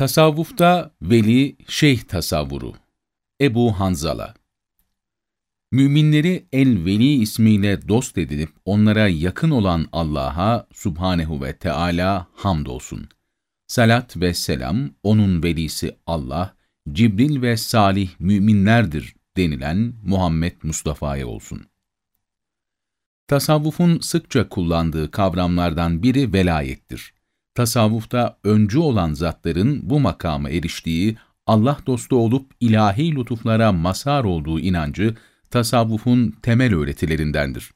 Tasavvufta veli şeyh tasavvuru Ebu Hanzala Müminleri el-Veli ismiyle dost edinip onlara yakın olan Allah'a subhanehu ve Teala hamdolsun. Salat ve selam onun velisi Allah, Cibril ve salih müminlerdir denilen Muhammed Mustafa'ya olsun. Tasavvufun sıkça kullandığı kavramlardan biri velayettir tasavvufta öncü olan zatların bu makama eriştiği, Allah dostu olup ilahi lütuflara mazhar olduğu inancı, tasavvufun temel öğretilerindendir.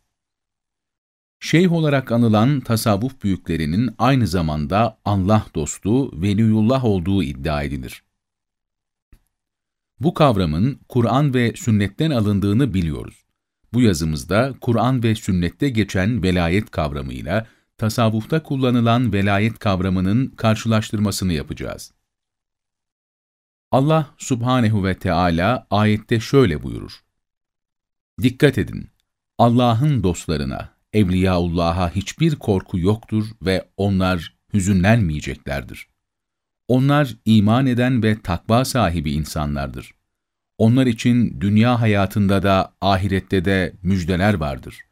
Şeyh olarak anılan tasavvuf büyüklerinin aynı zamanda Allah dostu, veliyullah olduğu iddia edilir. Bu kavramın Kur'an ve sünnetten alındığını biliyoruz. Bu yazımızda Kur'an ve sünnette geçen velayet kavramıyla tasavvufta kullanılan velayet kavramının karşılaştırmasını yapacağız. Allah subhanehu ve Teala ayette şöyle buyurur. Dikkat edin! Allah'ın dostlarına, Evliyaullah'a hiçbir korku yoktur ve onlar hüzünlenmeyeceklerdir. Onlar iman eden ve takva sahibi insanlardır. Onlar için dünya hayatında da ahirette de müjdeler vardır.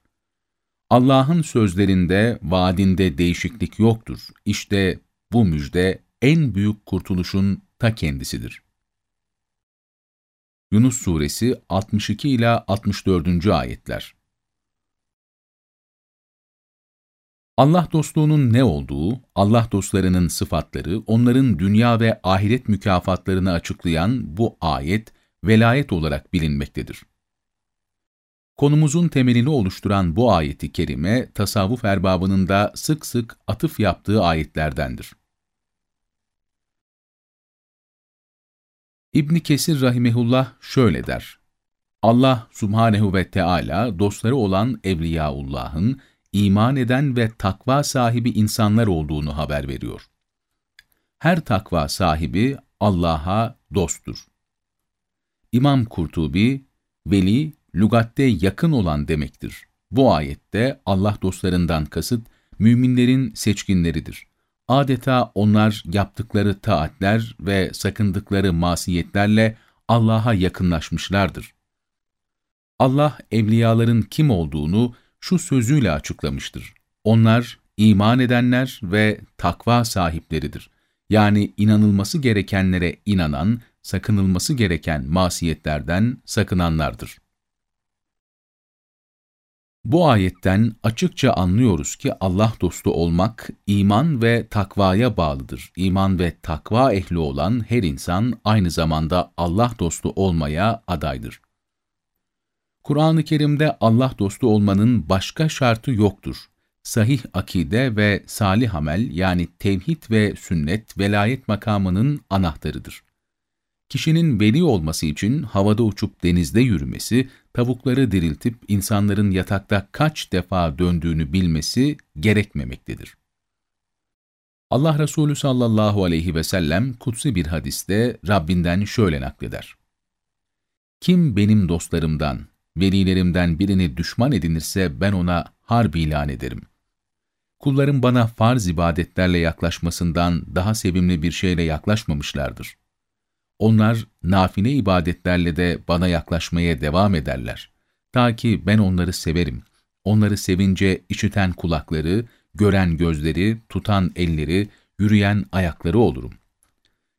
Allah'ın sözlerinde, vaadinde değişiklik yoktur. İşte bu müjde en büyük kurtuluşun ta kendisidir. Yunus Suresi 62 ila 64. ayetler. Allah dostluğunun ne olduğu, Allah dostlarının sıfatları, onların dünya ve ahiret mükafatlarını açıklayan bu ayet velayet olarak bilinmektedir. Konumuzun temelini oluşturan bu ayeti kerime, tasavvuf erbabının da sık sık atıf yaptığı ayetlerdendir. İbn Kesir rahimehullah şöyle der. Allah subhanehu ve Teala dostları olan Evliyaullah'ın iman eden ve takva sahibi insanlar olduğunu haber veriyor. Her takva sahibi Allah'a dosttur. İmam Kurtubi, veli lügatte yakın olan demektir. Bu ayette Allah dostlarından kasıt, müminlerin seçkinleridir. Adeta onlar yaptıkları taatler ve sakındıkları masiyetlerle Allah'a yakınlaşmışlardır. Allah evliyaların kim olduğunu şu sözüyle açıklamıştır. Onlar iman edenler ve takva sahipleridir. Yani inanılması gerekenlere inanan, sakınılması gereken masiyetlerden sakınanlardır. Bu ayetten açıkça anlıyoruz ki Allah dostu olmak iman ve takvaya bağlıdır. İman ve takva ehli olan her insan aynı zamanda Allah dostu olmaya adaydır. Kur'an-ı Kerim'de Allah dostu olmanın başka şartı yoktur. Sahih akide ve salih amel yani tevhid ve sünnet velayet makamının anahtarıdır. Kişinin veli olması için havada uçup denizde yürümesi, tavukları diriltip insanların yatakta kaç defa döndüğünü bilmesi gerekmemektedir. Allah Resulü sallallahu aleyhi ve sellem kutsi bir hadiste Rabbinden şöyle nakleder. Kim benim dostlarımdan, velilerimden birini düşman edinirse ben ona harbi ilan ederim. Kullarım bana farz ibadetlerle yaklaşmasından daha sevimli bir şeyle yaklaşmamışlardır. Onlar nafile ibadetlerle de bana yaklaşmaya devam ederler. Ta ki ben onları severim. Onları sevince işiten kulakları, gören gözleri, tutan elleri, yürüyen ayakları olurum.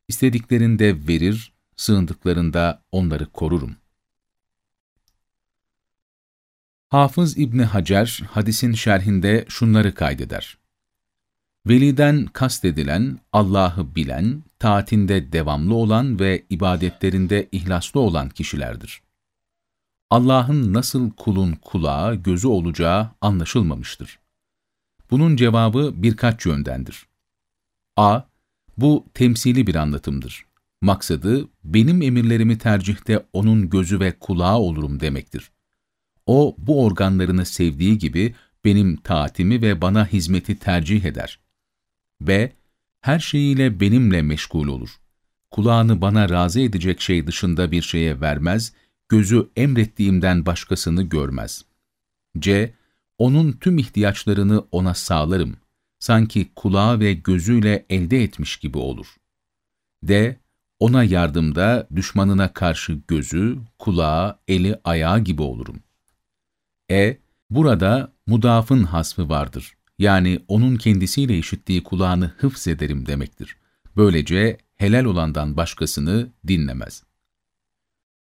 İstediklerinde verir, sığındıklarında onları korurum. Hafız İbni Hacer, hadisin şerhinde şunları kaydeder. Veliden kastedilen, Allah'ı bilen, taatinde devamlı olan ve ibadetlerinde ihlaslı olan kişilerdir. Allah'ın nasıl kulun kulağı, gözü olacağı anlaşılmamıştır. Bunun cevabı birkaç yöndendir. A. Bu temsili bir anlatımdır. Maksadı, benim emirlerimi tercihte onun gözü ve kulağı olurum demektir. O, bu organlarını sevdiği gibi benim taatimi ve bana hizmeti tercih eder. B. Her şeyiyle benimle meşgul olur. Kulağını bana razı edecek şey dışında bir şeye vermez, gözü emrettiğimden başkasını görmez. C. Onun tüm ihtiyaçlarını ona sağlarım. Sanki kulağı ve gözüyle elde etmiş gibi olur. D. Ona yardımda düşmanına karşı gözü, kulağı, eli, ayağı gibi olurum. E. Burada mudafın hasfı vardır. Yani onun kendisiyle işittiği kulağını hıfz ederim demektir. Böylece helal olandan başkasını dinlemez.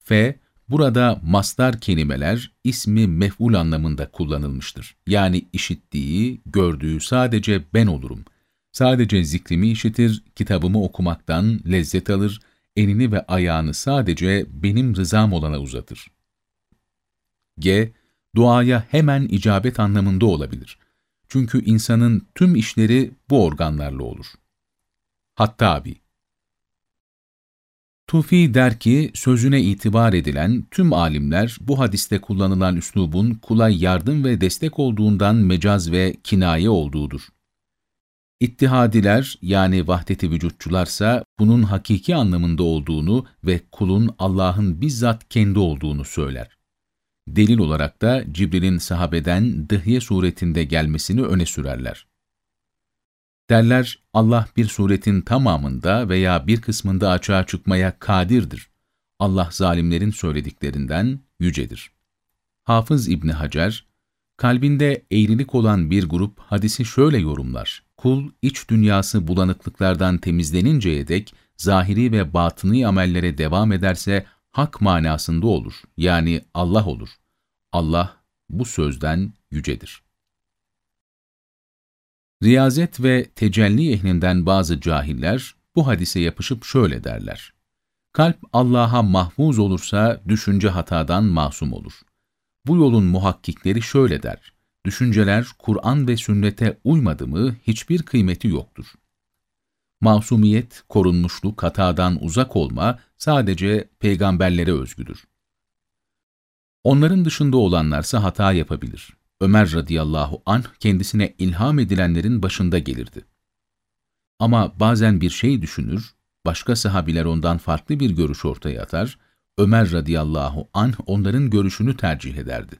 F. Burada mastar kelimeler ismi mef'ul anlamında kullanılmıştır. Yani işittiği, gördüğü sadece ben olurum. Sadece zikrimi işitir, kitabımı okumaktan lezzet alır, elini ve ayağını sadece benim rızam olana uzatır. G. Duaya hemen icabet anlamında olabilir. Çünkü insanın tüm işleri bu organlarla olur. Hattabi Tufi der ki, sözüne itibar edilen tüm alimler bu hadiste kullanılan üslubun kula yardım ve destek olduğundan mecaz ve kinaye olduğudur. İttihadiler yani vahdeti vücutçularsa bunun hakiki anlamında olduğunu ve kulun Allah'ın bizzat kendi olduğunu söyler. Delil olarak da Cibril'in sahabeden dıhye suretinde gelmesini öne sürerler. Derler, Allah bir suretin tamamında veya bir kısmında açığa çıkmaya kadirdir. Allah zalimlerin söylediklerinden yücedir. Hafız İbni Hacer, kalbinde eğrilik olan bir grup hadisi şöyle yorumlar. Kul, iç dünyası bulanıklıklardan temizleninceye dek zahiri ve batıni amellere devam ederse hak manasında olur, yani Allah olur. Allah bu sözden yücedir. Riyazet ve tecelli ehlinden bazı cahiller bu hadise yapışıp şöyle derler. Kalp Allah'a mahfuz olursa düşünce hatadan masum olur. Bu yolun muhakkikleri şöyle der. Düşünceler Kur'an ve sünnete uymadı mı hiçbir kıymeti yoktur. Masumiyet, korunmuşluk, hatadan uzak olma sadece peygamberlere özgüdür. Onların dışında olanlarsa hata yapabilir. Ömer radıyallahu anh kendisine ilham edilenlerin başında gelirdi. Ama bazen bir şey düşünür, başka sahabiler ondan farklı bir görüş ortaya atar, Ömer radıyallahu anh onların görüşünü tercih ederdi.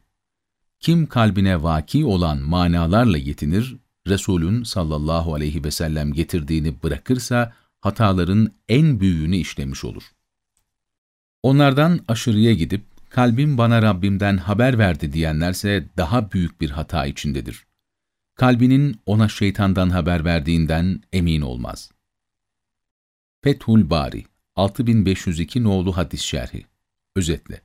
Kim kalbine vaki olan manalarla yetinir, Resulün sallallahu aleyhi ve sellem getirdiğini bırakırsa, hataların en büyüğünü işlemiş olur. Onlardan aşırıya gidip, kalbim bana Rabbimden haber verdi diyenlerse daha büyük bir hata içindedir. Kalbinin ona şeytandan haber verdiğinden emin olmaz. Fethul Bari 6502 Noğlu Hadis Şerhi Özetle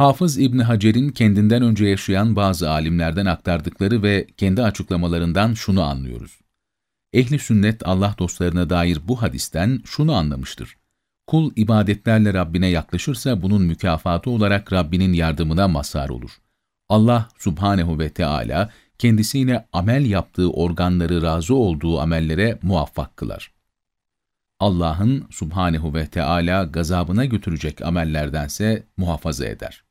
Hafız İbni Hacer'in kendinden önce yaşayan bazı alimlerden aktardıkları ve kendi açıklamalarından şunu anlıyoruz. Ehli sünnet Allah dostlarına dair bu hadisten şunu anlamıştır. Kul ibadetlerle Rabbine yaklaşırsa bunun mükafatı olarak Rabbinin yardımına mazhar olur. Allah subhanehu ve Teala kendisiyle amel yaptığı organları razı olduğu amellere muvaffak kılar. Allah'ın subhanehu ve Teala gazabına götürecek amellerdense muhafaza eder.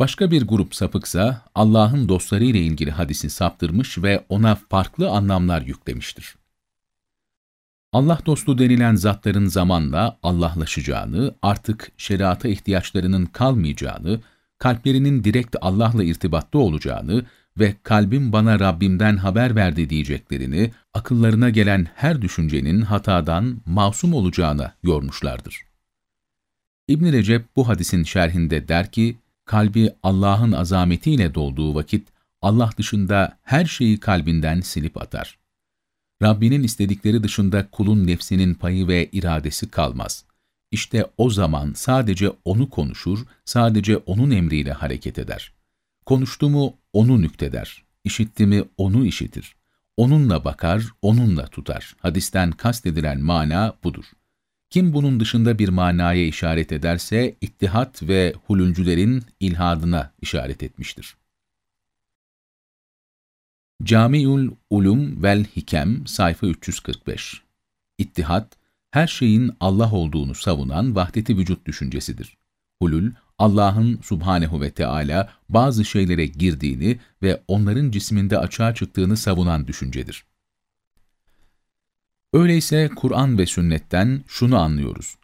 Başka bir grup sapıksa Allah'ın dostları ile ilgili hadisi saptırmış ve ona farklı anlamlar yüklemiştir. Allah dostu denilen zatların zamanla Allah'laşacağını, artık şeriata ihtiyaçlarının kalmayacağını, kalplerinin direkt Allah'la irtibatta olacağını ve kalbim bana Rabbimden haber verdi diyeceklerini, akıllarına gelen her düşüncenin hatadan masum olacağına yormuşlardır. İbn Recep bu hadisin şerhinde der ki, kalbi Allah'ın azametiyle dolduğu vakit, Allah dışında her şeyi kalbinden silip atar. Rabbinin istedikleri dışında kulun nefsinin payı ve iradesi kalmaz. İşte o zaman sadece onu konuşur, sadece onun emriyle hareket eder. Konuştu mu onu nükteder, işitti mi onu işitir. Onunla bakar, onunla tutar. Hadisten kastedilen mana budur. Kim bunun dışında bir manaya işaret ederse, ittihat ve hululcülerin ilhadına işaret etmiştir. Camiül Ulum vel Hikem sayfa 345 İttihat, her şeyin Allah olduğunu savunan vahdeti vücut düşüncesidir. Hulul, Allah'ın subhanehu ve Teala bazı şeylere girdiğini ve onların cisminde açığa çıktığını savunan düşüncedir. Öyleyse Kur'an ve sünnetten şunu anlıyoruz.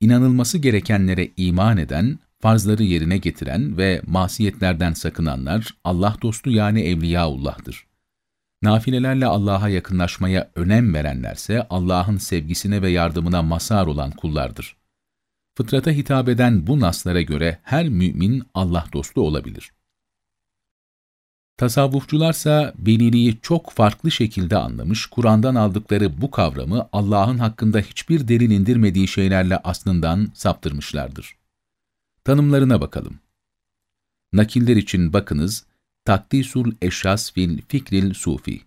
İnanılması gerekenlere iman eden, farzları yerine getiren ve masiyetlerden sakınanlar Allah dostu yani Evliyaullah'dır. Nafilelerle Allah'a yakınlaşmaya önem verenlerse Allah'ın sevgisine ve yardımına mazhar olan kullardır. Fıtrata hitap eden bu naslara göre her mümin Allah dostu olabilir. Tasavvufçularsa veliliği çok farklı şekilde anlamış, Kur'an'dan aldıkları bu kavramı Allah'ın hakkında hiçbir delil indirmediği şeylerle aslından saptırmışlardır. Tanımlarına bakalım. Nakiller için bakınız, Takdisul Eşşas fil Fikril Sufi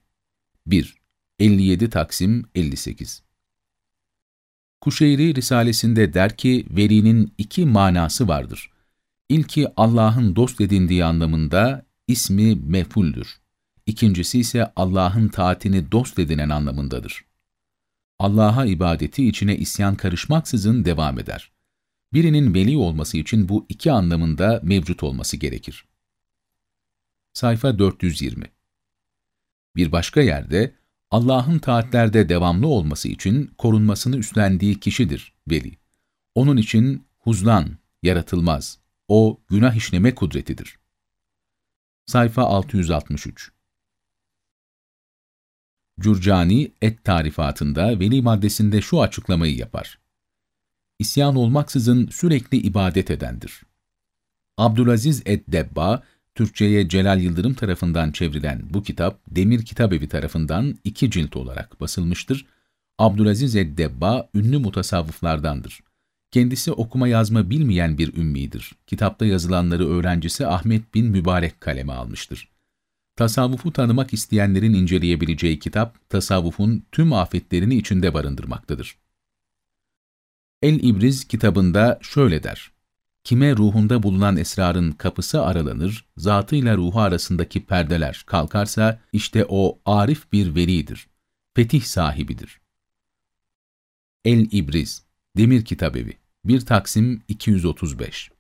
1. 57 Taksim 58 Kuşeyri Risalesinde der ki, velinin iki manası vardır. İlki Allah'ın dost edindiği anlamında ismi mefuldür. İkincisi ise Allah'ın taatini dost edinen anlamındadır. Allah'a ibadeti içine isyan karışmaksızın devam eder. Birinin veli olması için bu iki anlamında mevcut olması gerekir. Sayfa 420 Bir başka yerde, Allah'ın taatlerde devamlı olması için korunmasını üstlendiği kişidir veli. Onun için huzlan, yaratılmaz. O, günah işleme kudretidir. Sayfa 663 Curcani et tarifatında veli maddesinde şu açıklamayı yapar. İsyan olmaksızın sürekli ibadet edendir. Abdülaziz et-Debba, Türkçe'ye Celal Yıldırım tarafından çevrilen bu kitap, Demir Kitabevi tarafından iki cilt olarak basılmıştır. Abdülaziz Eddebba, ünlü mutasavvıflardandır. Kendisi okuma yazma bilmeyen bir ümmidir. Kitapta yazılanları öğrencisi Ahmet bin Mübarek kaleme almıştır. Tasavvufu tanımak isteyenlerin inceleyebileceği kitap, tasavvufun tüm afetlerini içinde barındırmaktadır. El-İbriz kitabında şöyle der. Kime ruhunda bulunan esrarın kapısı aralanır, zatıyla ruhu arasındaki perdeler kalkarsa, işte o arif bir velidir, fetih sahibidir. El-İbriz, Demir Kitabevi, 1 Taksim 235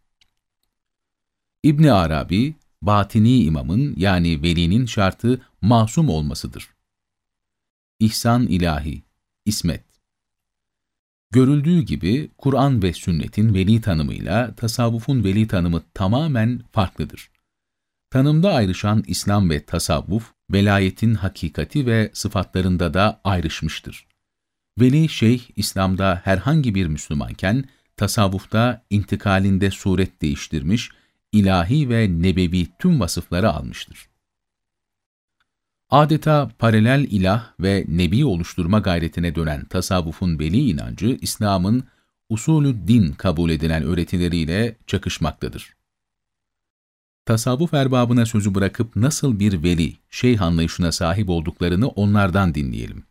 İbni Arabi, batini imamın yani velinin şartı masum olmasıdır. İhsan ilahi, İsmet Görüldüğü gibi Kur'an ve sünnetin veli tanımıyla tasavvufun veli tanımı tamamen farklıdır. Tanımda ayrışan İslam ve tasavvuf, velayetin hakikati ve sıfatlarında da ayrışmıştır. Veli şeyh İslam'da herhangi bir Müslümanken, tasavvufta intikalinde suret değiştirmiş, ilahi ve nebevi tüm vasıfları almıştır. Adeta paralel ilah ve nebi oluşturma gayretine dönen tasavvufun veli inancı, İslam'ın usulü din kabul edilen öğretileriyle çakışmaktadır. Tasavvuf erbabına sözü bırakıp nasıl bir veli, şeyh anlayışına sahip olduklarını onlardan dinleyelim.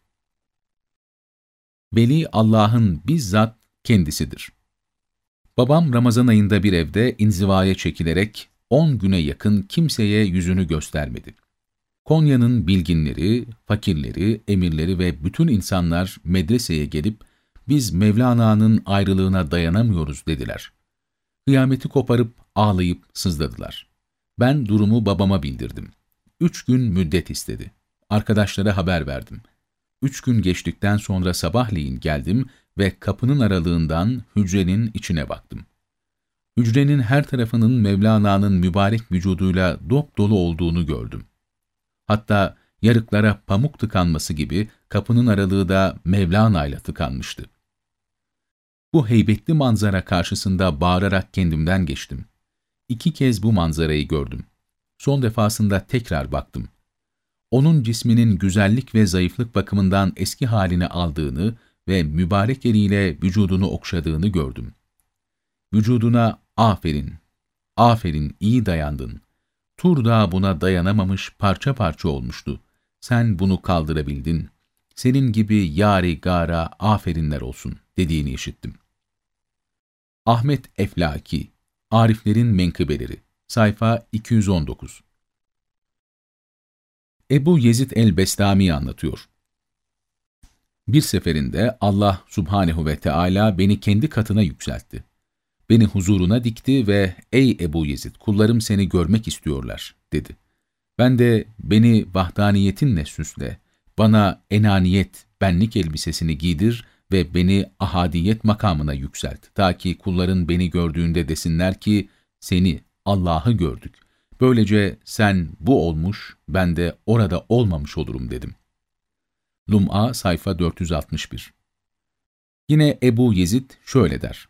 Veli Allah'ın bizzat kendisidir. Babam Ramazan ayında bir evde inzivaya çekilerek 10 güne yakın kimseye yüzünü göstermedi. Konya'nın bilginleri, fakirleri, emirleri ve bütün insanlar medreseye gelip biz Mevlana'nın ayrılığına dayanamıyoruz dediler. Kıyameti koparıp ağlayıp sızladılar. Ben durumu babama bildirdim. Üç gün müddet istedi. Arkadaşlara haber verdim. Üç gün geçtikten sonra sabahleyin geldim ve kapının aralığından hücrenin içine baktım. Hücrenin her tarafının Mevlana'nın mübarek vücuduyla dop dolu olduğunu gördüm. Hatta yarıklara pamuk tıkanması gibi kapının aralığı da Mevlana ile tıkanmıştı. Bu heybetli manzara karşısında bağırarak kendimden geçtim. İki kez bu manzarayı gördüm. Son defasında tekrar baktım. Onun cisminin güzellik ve zayıflık bakımından eski halini aldığını ve mübarek eliyle vücudunu okşadığını gördüm. Vücuduna aferin, aferin iyi dayandın, Tur Dağı buna dayanamamış parça parça olmuştu. Sen bunu kaldırabildin. Senin gibi yari gara aferinler olsun dediğini işittim. Ahmet Eflaki, Ariflerin Menkıbeleri, sayfa 219 Ebu Yezid el-Bestami anlatıyor. Bir seferinde Allah subhanehu ve Teala beni kendi katına yükseltti. Beni huzuruna dikti ve ''Ey Ebu Yezid, kullarım seni görmek istiyorlar.'' dedi. Ben de beni vahdaniyetinle süsle, bana enaniyet, benlik elbisesini giydir ve beni ahadiyet makamına yükselt. Ta ki kulların beni gördüğünde desinler ki, seni, Allah'ı gördük Böylece sen bu olmuş, ben de orada olmamış olurum dedim. Lum'a sayfa 461 Yine Ebu Yezid şöyle der.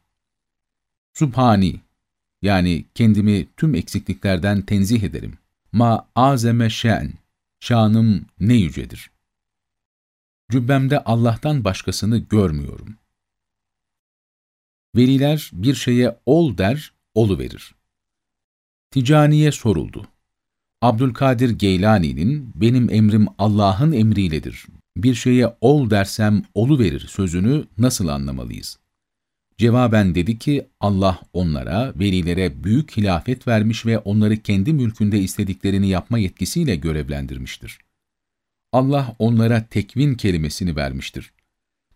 Subhani, yani kendimi tüm eksikliklerden tenzih ederim. Ma azeme şen, şanım ne yücedir. Cübbemde Allah'tan başkasını görmüyorum. Veliler bir şeye ol der, olu verir. Ticaniye soruldu. Abdülkadir Geylani'nin benim emrim Allah'ın emriyledir. Bir şeye ol dersem olu verir sözünü nasıl anlamalıyız? Cevaben dedi ki Allah onlara, velilere büyük hilafet vermiş ve onları kendi mülkünde istediklerini yapma yetkisiyle görevlendirmiştir. Allah onlara tekvin kelimesini vermiştir.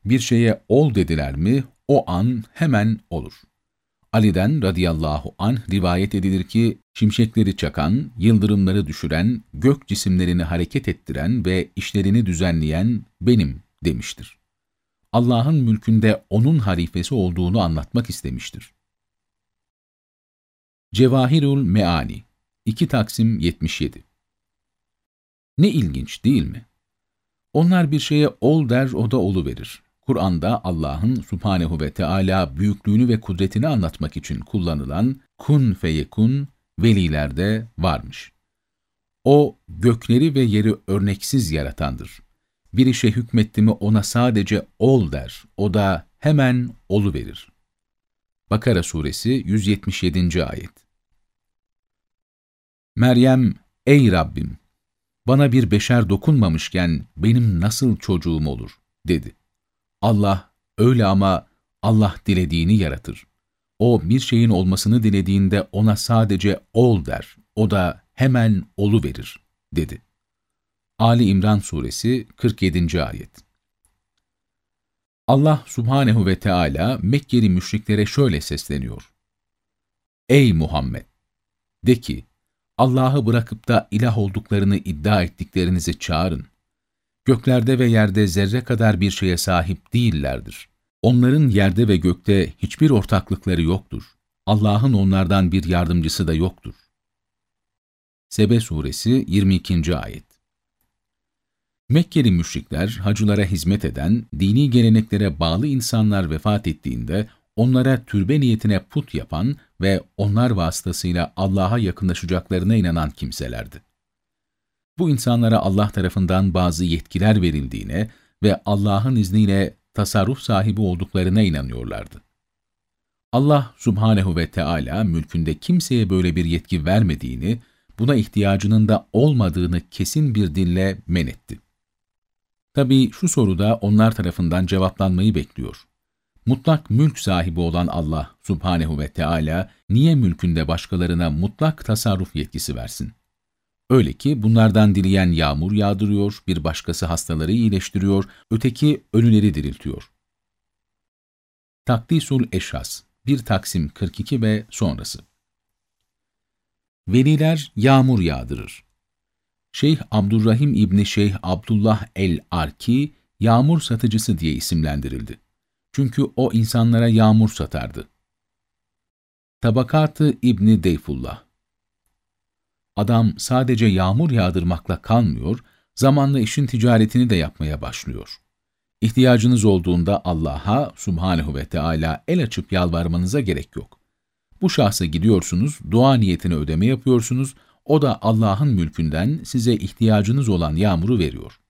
Bir şeye ol dediler mi, o an hemen olur. Ali'den radıyallahu anh rivayet edilir ki, şimşekleri çakan, yıldırımları düşüren, gök cisimlerini hareket ettiren ve işlerini düzenleyen benim demiştir. Allah'ın mülkünde O'nun harifesi olduğunu anlatmak istemiştir. Cevahirul Meani 2 Taksim 77 Ne ilginç değil mi? Onlar bir şeye ol der, o da olu verir. Kur'an'da Allah'ın subhanehu ve Teala büyüklüğünü ve kudretini anlatmak için kullanılan kun feyekun velilerde varmış. O, gökleri ve yeri örneksiz yaratandır. Bir işe hükmetti mi ona sadece ol der, o da hemen olu verir. Bakara suresi 177. ayet. Meryem, ey Rabbim, bana bir beşer dokunmamışken benim nasıl çocuğum olur, dedi. Allah öyle ama Allah dilediğini yaratır. O bir şeyin olmasını dilediğinde ona sadece ol der, o da hemen olu verir, dedi. Ali İmran Suresi 47. Ayet Allah Subhanehu ve Teala Mekkeli müşriklere şöyle sesleniyor. Ey Muhammed! De ki, Allah'ı bırakıp da ilah olduklarını iddia ettiklerinizi çağırın. Göklerde ve yerde zerre kadar bir şeye sahip değillerdir. Onların yerde ve gökte hiçbir ortaklıkları yoktur. Allah'ın onlardan bir yardımcısı da yoktur. Sebe Suresi 22. Ayet Mekkeli müşrikler, hacılara hizmet eden, dini geleneklere bağlı insanlar vefat ettiğinde, onlara türbe niyetine put yapan ve onlar vasıtasıyla Allah'a yakınlaşacaklarına inanan kimselerdi. Bu insanlara Allah tarafından bazı yetkiler verildiğine ve Allah'ın izniyle tasarruf sahibi olduklarına inanıyorlardı. Allah subhanehu ve Teala mülkünde kimseye böyle bir yetki vermediğini, buna ihtiyacının da olmadığını kesin bir dille men etti. Tabii şu soruda onlar tarafından cevaplanmayı bekliyor. Mutlak mülk sahibi olan Allah subhanehu ve Teala niye mülkünde başkalarına mutlak tasarruf yetkisi versin? Öyle ki bunlardan dileyen yağmur yağdırıyor, bir başkası hastaları iyileştiriyor, öteki ölüleri diriltiyor. Takdisul Eşhas 1 Taksim 42 ve sonrası Veliler yağmur yağdırır. Şeyh Abdurrahim İbni Şeyh Abdullah el-Arki, yağmur satıcısı diye isimlendirildi. Çünkü o insanlara yağmur satardı. Tabakatı İbni Deyfullah Adam sadece yağmur yağdırmakla kalmıyor, zamanla işin ticaretini de yapmaya başlıyor. İhtiyacınız olduğunda Allah'a subhanehu ve Teala el açıp yalvarmanıza gerek yok. Bu şahsa gidiyorsunuz, dua niyetine ödeme yapıyorsunuz, o da Allah'ın mülkünden size ihtiyacınız olan yağmuru veriyor.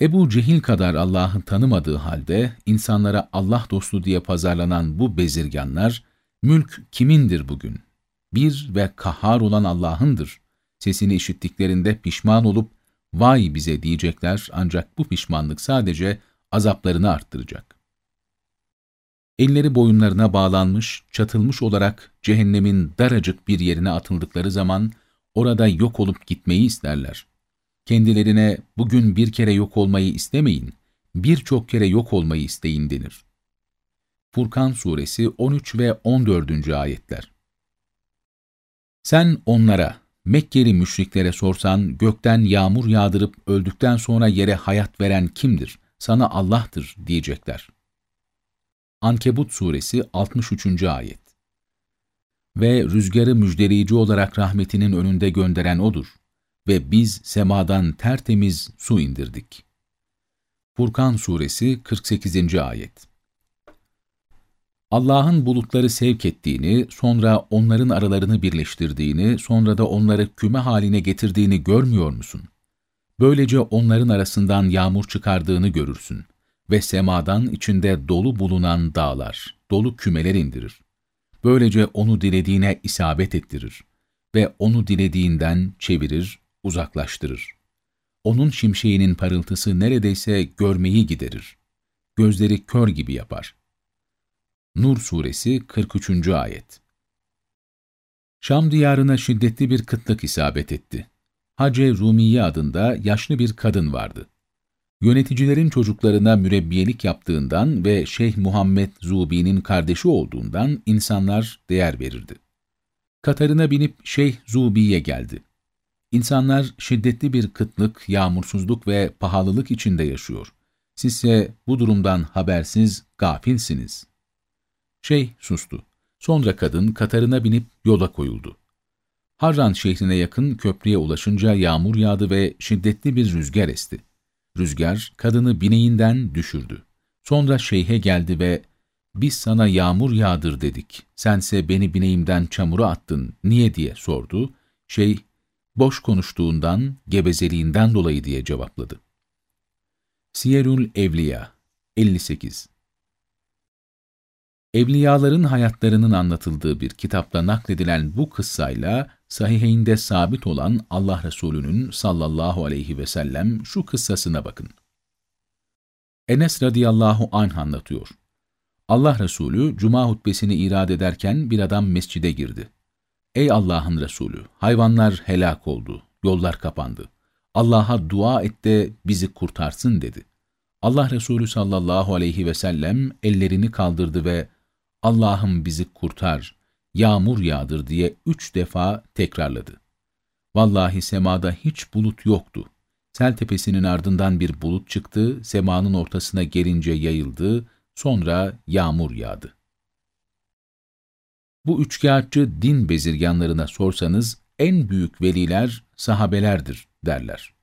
Ebu Cehil kadar Allah'ı tanımadığı halde insanlara Allah dostu diye pazarlanan bu bezirganlar, mülk kimindir bugün? Bir ve kahhar olan Allah'ındır. Sesini işittiklerinde pişman olup, vay bize diyecekler ancak bu pişmanlık sadece azaplarını arttıracak elleri boyunlarına bağlanmış, çatılmış olarak cehennemin daracık bir yerine atıldıkları zaman orada yok olup gitmeyi isterler. Kendilerine bugün bir kere yok olmayı istemeyin, birçok kere yok olmayı isteyin denir. Furkan Suresi 13 ve 14. Ayetler Sen onlara, Mekkeli müşriklere sorsan, gökten yağmur yağdırıp öldükten sonra yere hayat veren kimdir? Sana Allah'tır diyecekler. Ankebut suresi 63. ayet. ve rüzgarı müjdeleyici olarak rahmetinin önünde gönderen O'dur. Ve biz semadan tertemiz su indirdik. Furkan Suresi 48. Ayet Allah'ın bulutları sevk ettiğini, sonra onların aralarını birleştirdiğini, sonra da onları küme haline getirdiğini görmüyor musun? Böylece onların arasından yağmur çıkardığını görürsün ve semadan içinde dolu bulunan dağlar, dolu kümeler indirir. Böylece onu dilediğine isabet ettirir ve onu dilediğinden çevirir, uzaklaştırır. Onun şimşeğinin parıltısı neredeyse görmeyi giderir. Gözleri kör gibi yapar. Nur Suresi 43. Ayet Şam diyarına şiddetli bir kıtlık isabet etti. Hace Rumiye adında yaşlı bir kadın vardı. Yöneticilerin çocuklarına mürebbiyelik yaptığından ve Şeyh Muhammed Zubi'nin kardeşi olduğundan insanlar değer verirdi. Katarına binip Şeyh Zubi'ye geldi. İnsanlar şiddetli bir kıtlık, yağmursuzluk ve pahalılık içinde yaşıyor. Sizse bu durumdan habersiz, gafilsiniz. Şeyh sustu. Sonra kadın Katarına binip yola koyuldu. Harran şehrine yakın köprüye ulaşınca yağmur yağdı ve şiddetli bir rüzgar esti. Rüzgar kadını bineğinden düşürdü. Sonra şeyhe geldi ve biz sana yağmur yağdır dedik. Sense beni bineğimden çamura attın. Niye diye sordu. Şeyh boş konuştuğundan, gevezeliğinden dolayı diye cevapladı. Siyerül Evliya 58 Evliyaların hayatlarının anlatıldığı bir kitapta nakledilen bu kıssayla sahiheyinde sabit olan Allah Resulü'nün sallallahu aleyhi ve sellem şu kıssasına bakın. Enes radıyallahu anh anlatıyor. Allah Resulü cuma hutbesini irad ederken bir adam mescide girdi. Ey Allah'ın Resulü, hayvanlar helak oldu, yollar kapandı. Allah'a dua et de bizi kurtarsın dedi. Allah Resulü sallallahu aleyhi ve sellem ellerini kaldırdı ve Allah'ım bizi kurtar, yağmur yağdır diye üç defa tekrarladı. Vallahi semada hiç bulut yoktu. Sel tepesinin ardından bir bulut çıktı, semanın ortasına gelince yayıldı, sonra yağmur yağdı. Bu üçkağıtçı din bezirganlarına sorsanız, en büyük veliler sahabelerdir derler.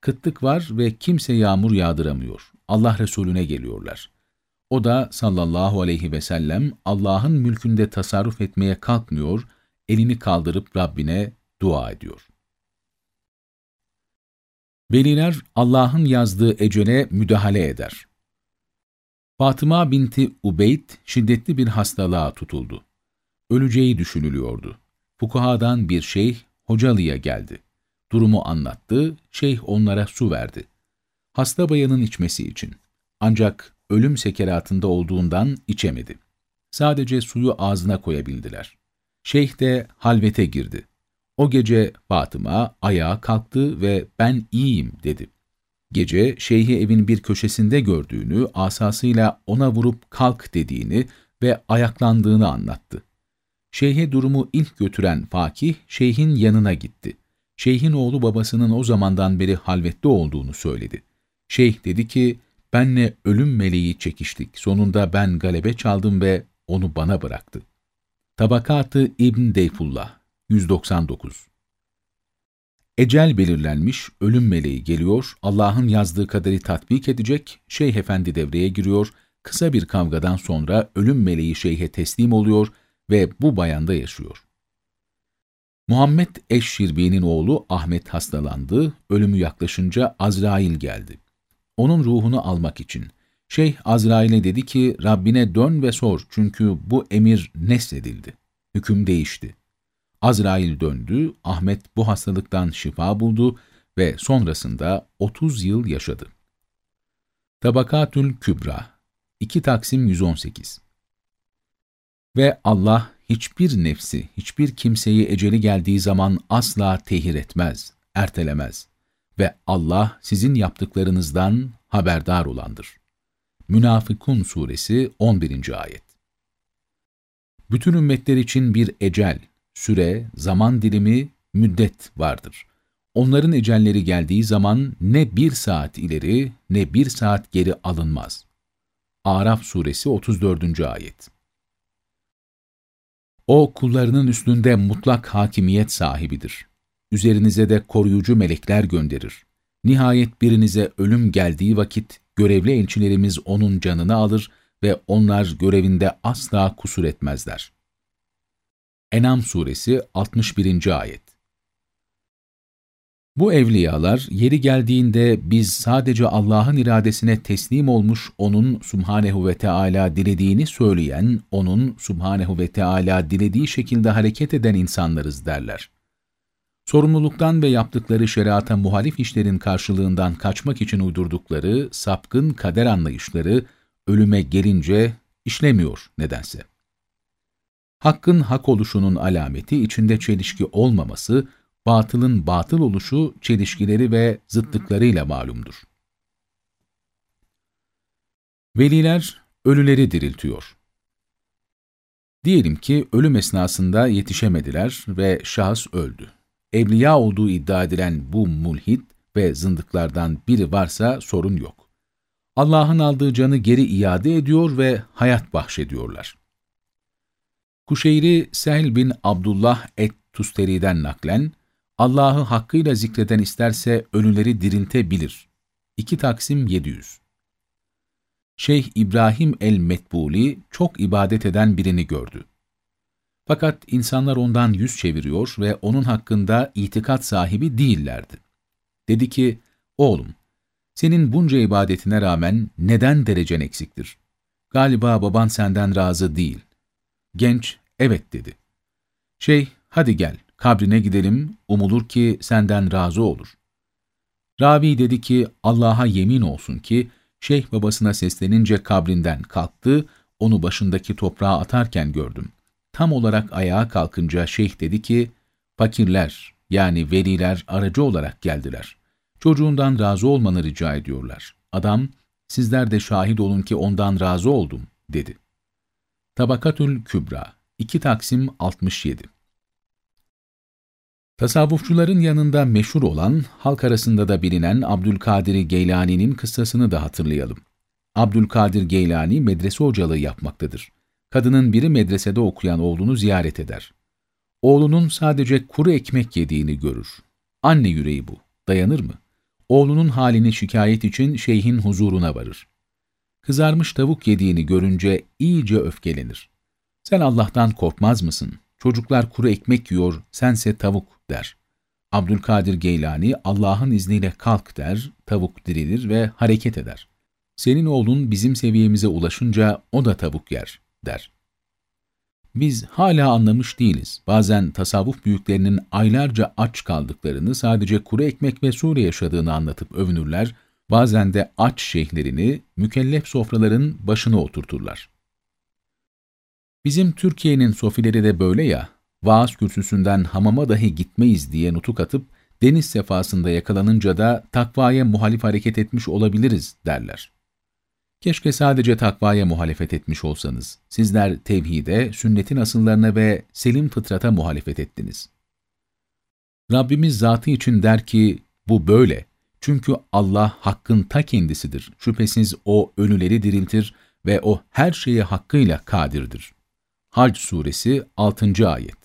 Kıtlık var ve kimse yağmur yağdıramıyor. Allah Resulüne geliyorlar. O da sallallahu aleyhi ve sellem Allah'ın mülkünde tasarruf etmeye kalkmıyor, elini kaldırıp Rabbine dua ediyor. Veliler Allah'ın yazdığı ecele müdahale eder. Fatıma binti Ubeyd şiddetli bir hastalığa tutuldu. Öleceği düşünülüyordu. Fukuhadan bir şeyh Hocalı'ya geldi. Durumu anlattı, şeyh onlara su verdi. Hasta bayanın içmesi için. Ancak ölüm sekeratında olduğundan içemedi. Sadece suyu ağzına koyabildiler. Şeyh de halvete girdi. O gece Fatıma ayağa kalktı ve ben iyiyim dedi. Gece şeyhi evin bir köşesinde gördüğünü, asasıyla ona vurup kalk dediğini ve ayaklandığını anlattı. Şeyhe durumu ilk götüren Fakih, şeyhin yanına gitti. Şeyhin oğlu babasının o zamandan beri halvette olduğunu söyledi. Şeyh dedi ki, benle ölüm meleği çekiştik. Sonunda ben galebe çaldım ve onu bana bıraktı. Tabakatı İbn Deyfullah 199 Ecel belirlenmiş, ölüm meleği geliyor, Allah'ın yazdığı kaderi tatbik edecek, Şeyh Efendi devreye giriyor, kısa bir kavgadan sonra ölüm meleği şeyhe teslim oluyor ve bu bayanda yaşıyor. Muhammed Eşşirbi'nin oğlu Ahmet hastalandı, ölümü yaklaşınca Azrail geldi onun ruhunu almak için. Şeyh Azrail'e dedi ki, Rabbine dön ve sor çünkü bu emir nesledildi. Hüküm değişti. Azrail döndü, Ahmet bu hastalıktan şifa buldu ve sonrasında 30 yıl yaşadı. Tabakatül Kübra 2 Taksim 118 Ve Allah hiçbir nefsi, hiçbir kimseyi eceli geldiği zaman asla tehir etmez, ertelemez ve Allah sizin yaptıklarınızdan haberdar olandır. Münafıkun Suresi 11. Ayet Bütün ümmetler için bir ecel, süre, zaman dilimi, müddet vardır. Onların ecelleri geldiği zaman ne bir saat ileri ne bir saat geri alınmaz. Araf Suresi 34. Ayet O kullarının üstünde mutlak hakimiyet sahibidir. Üzerinize de koruyucu melekler gönderir. Nihayet birinize ölüm geldiği vakit görevli elçilerimiz onun canını alır ve onlar görevinde asla kusur etmezler. Enam suresi 61. ayet Bu evliyalar yeri geldiğinde biz sadece Allah'ın iradesine teslim olmuş onun Subhanehu ve Teala dilediğini söyleyen, onun Subhanehu ve Teala dilediği şekilde hareket eden insanlarız derler. Sorumluluktan ve yaptıkları şeriata muhalif işlerin karşılığından kaçmak için uydurdukları sapkın kader anlayışları ölüme gelince işlemiyor nedense. Hakkın hak oluşunun alameti içinde çelişki olmaması, batılın batıl oluşu çelişkileri ve zıtlıklarıyla malumdur. Veliler ölüleri diriltiyor. Diyelim ki ölüm esnasında yetişemediler ve şahıs öldü. Evliya olduğu iddia edilen bu mulhid ve zındıklardan biri varsa sorun yok. Allah'ın aldığı canı geri iade ediyor ve hayat bahşediyorlar. Kuşeyri Sehl bin Abdullah et-Tusteri'den naklen, Allah'ı hakkıyla zikreden isterse ölüleri diriltebilir. 2 Taksim 700 Şeyh İbrahim el-Metbuli çok ibadet eden birini gördü. Fakat insanlar ondan yüz çeviriyor ve onun hakkında itikat sahibi değillerdi. Dedi ki, oğlum, senin bunca ibadetine rağmen neden derecen eksiktir? Galiba baban senden razı değil. Genç, evet dedi. Şey, hadi gel, kabrine gidelim, umulur ki senden razı olur. Ravi dedi ki, Allah'a yemin olsun ki, şeyh babasına seslenince kabrinden kalktı, onu başındaki toprağa atarken gördüm. Tam olarak ayağa kalkınca şeyh dedi ki, fakirler yani veliler aracı olarak geldiler. Çocuğundan razı olmanı rica ediyorlar. Adam, sizler de şahit olun ki ondan razı oldum, dedi. Tabakatül Kübra 2 Taksim 67 Tasavvufçuların yanında meşhur olan, halk arasında da bilinen Abdülkadir Geylani'nin kıssasını da hatırlayalım. Abdülkadir Geylani medrese hocalığı yapmaktadır. Kadının biri medresede okuyan oğlunu ziyaret eder. Oğlunun sadece kuru ekmek yediğini görür. Anne yüreği bu. Dayanır mı? Oğlunun halini şikayet için şeyhin huzuruna varır. Kızarmış tavuk yediğini görünce iyice öfkelenir. Sen Allah'tan korkmaz mısın? Çocuklar kuru ekmek yiyor, sense tavuk der. Abdülkadir Geylani Allah'ın izniyle kalk der, tavuk dirilir ve hareket eder. Senin oğlun bizim seviyemize ulaşınca o da tavuk yer der. Biz hala anlamış değiliz. Bazen tasavvuf büyüklerinin aylarca aç kaldıklarını, sadece kuru ekmek ve sure yaşadığını anlatıp övünürler, bazen de aç şeyhlerini mükellef sofraların başına oturturlar. Bizim Türkiye'nin sofileri de böyle ya, vaaz kürsüsünden hamama dahi gitmeyiz diye nutuk atıp, deniz sefasında yakalanınca da takvaya muhalif hareket etmiş olabiliriz derler. Keşke sadece takvaya muhalefet etmiş olsanız. Sizler tevhide, sünnetin asıllarına ve selim fıtrata muhalefet ettiniz. Rabbimiz zatı için der ki, bu böyle. Çünkü Allah hakkın ta kendisidir. Şüphesiz O ölüleri diriltir ve O her şeye hakkıyla kadirdir. Hac Suresi 6. Ayet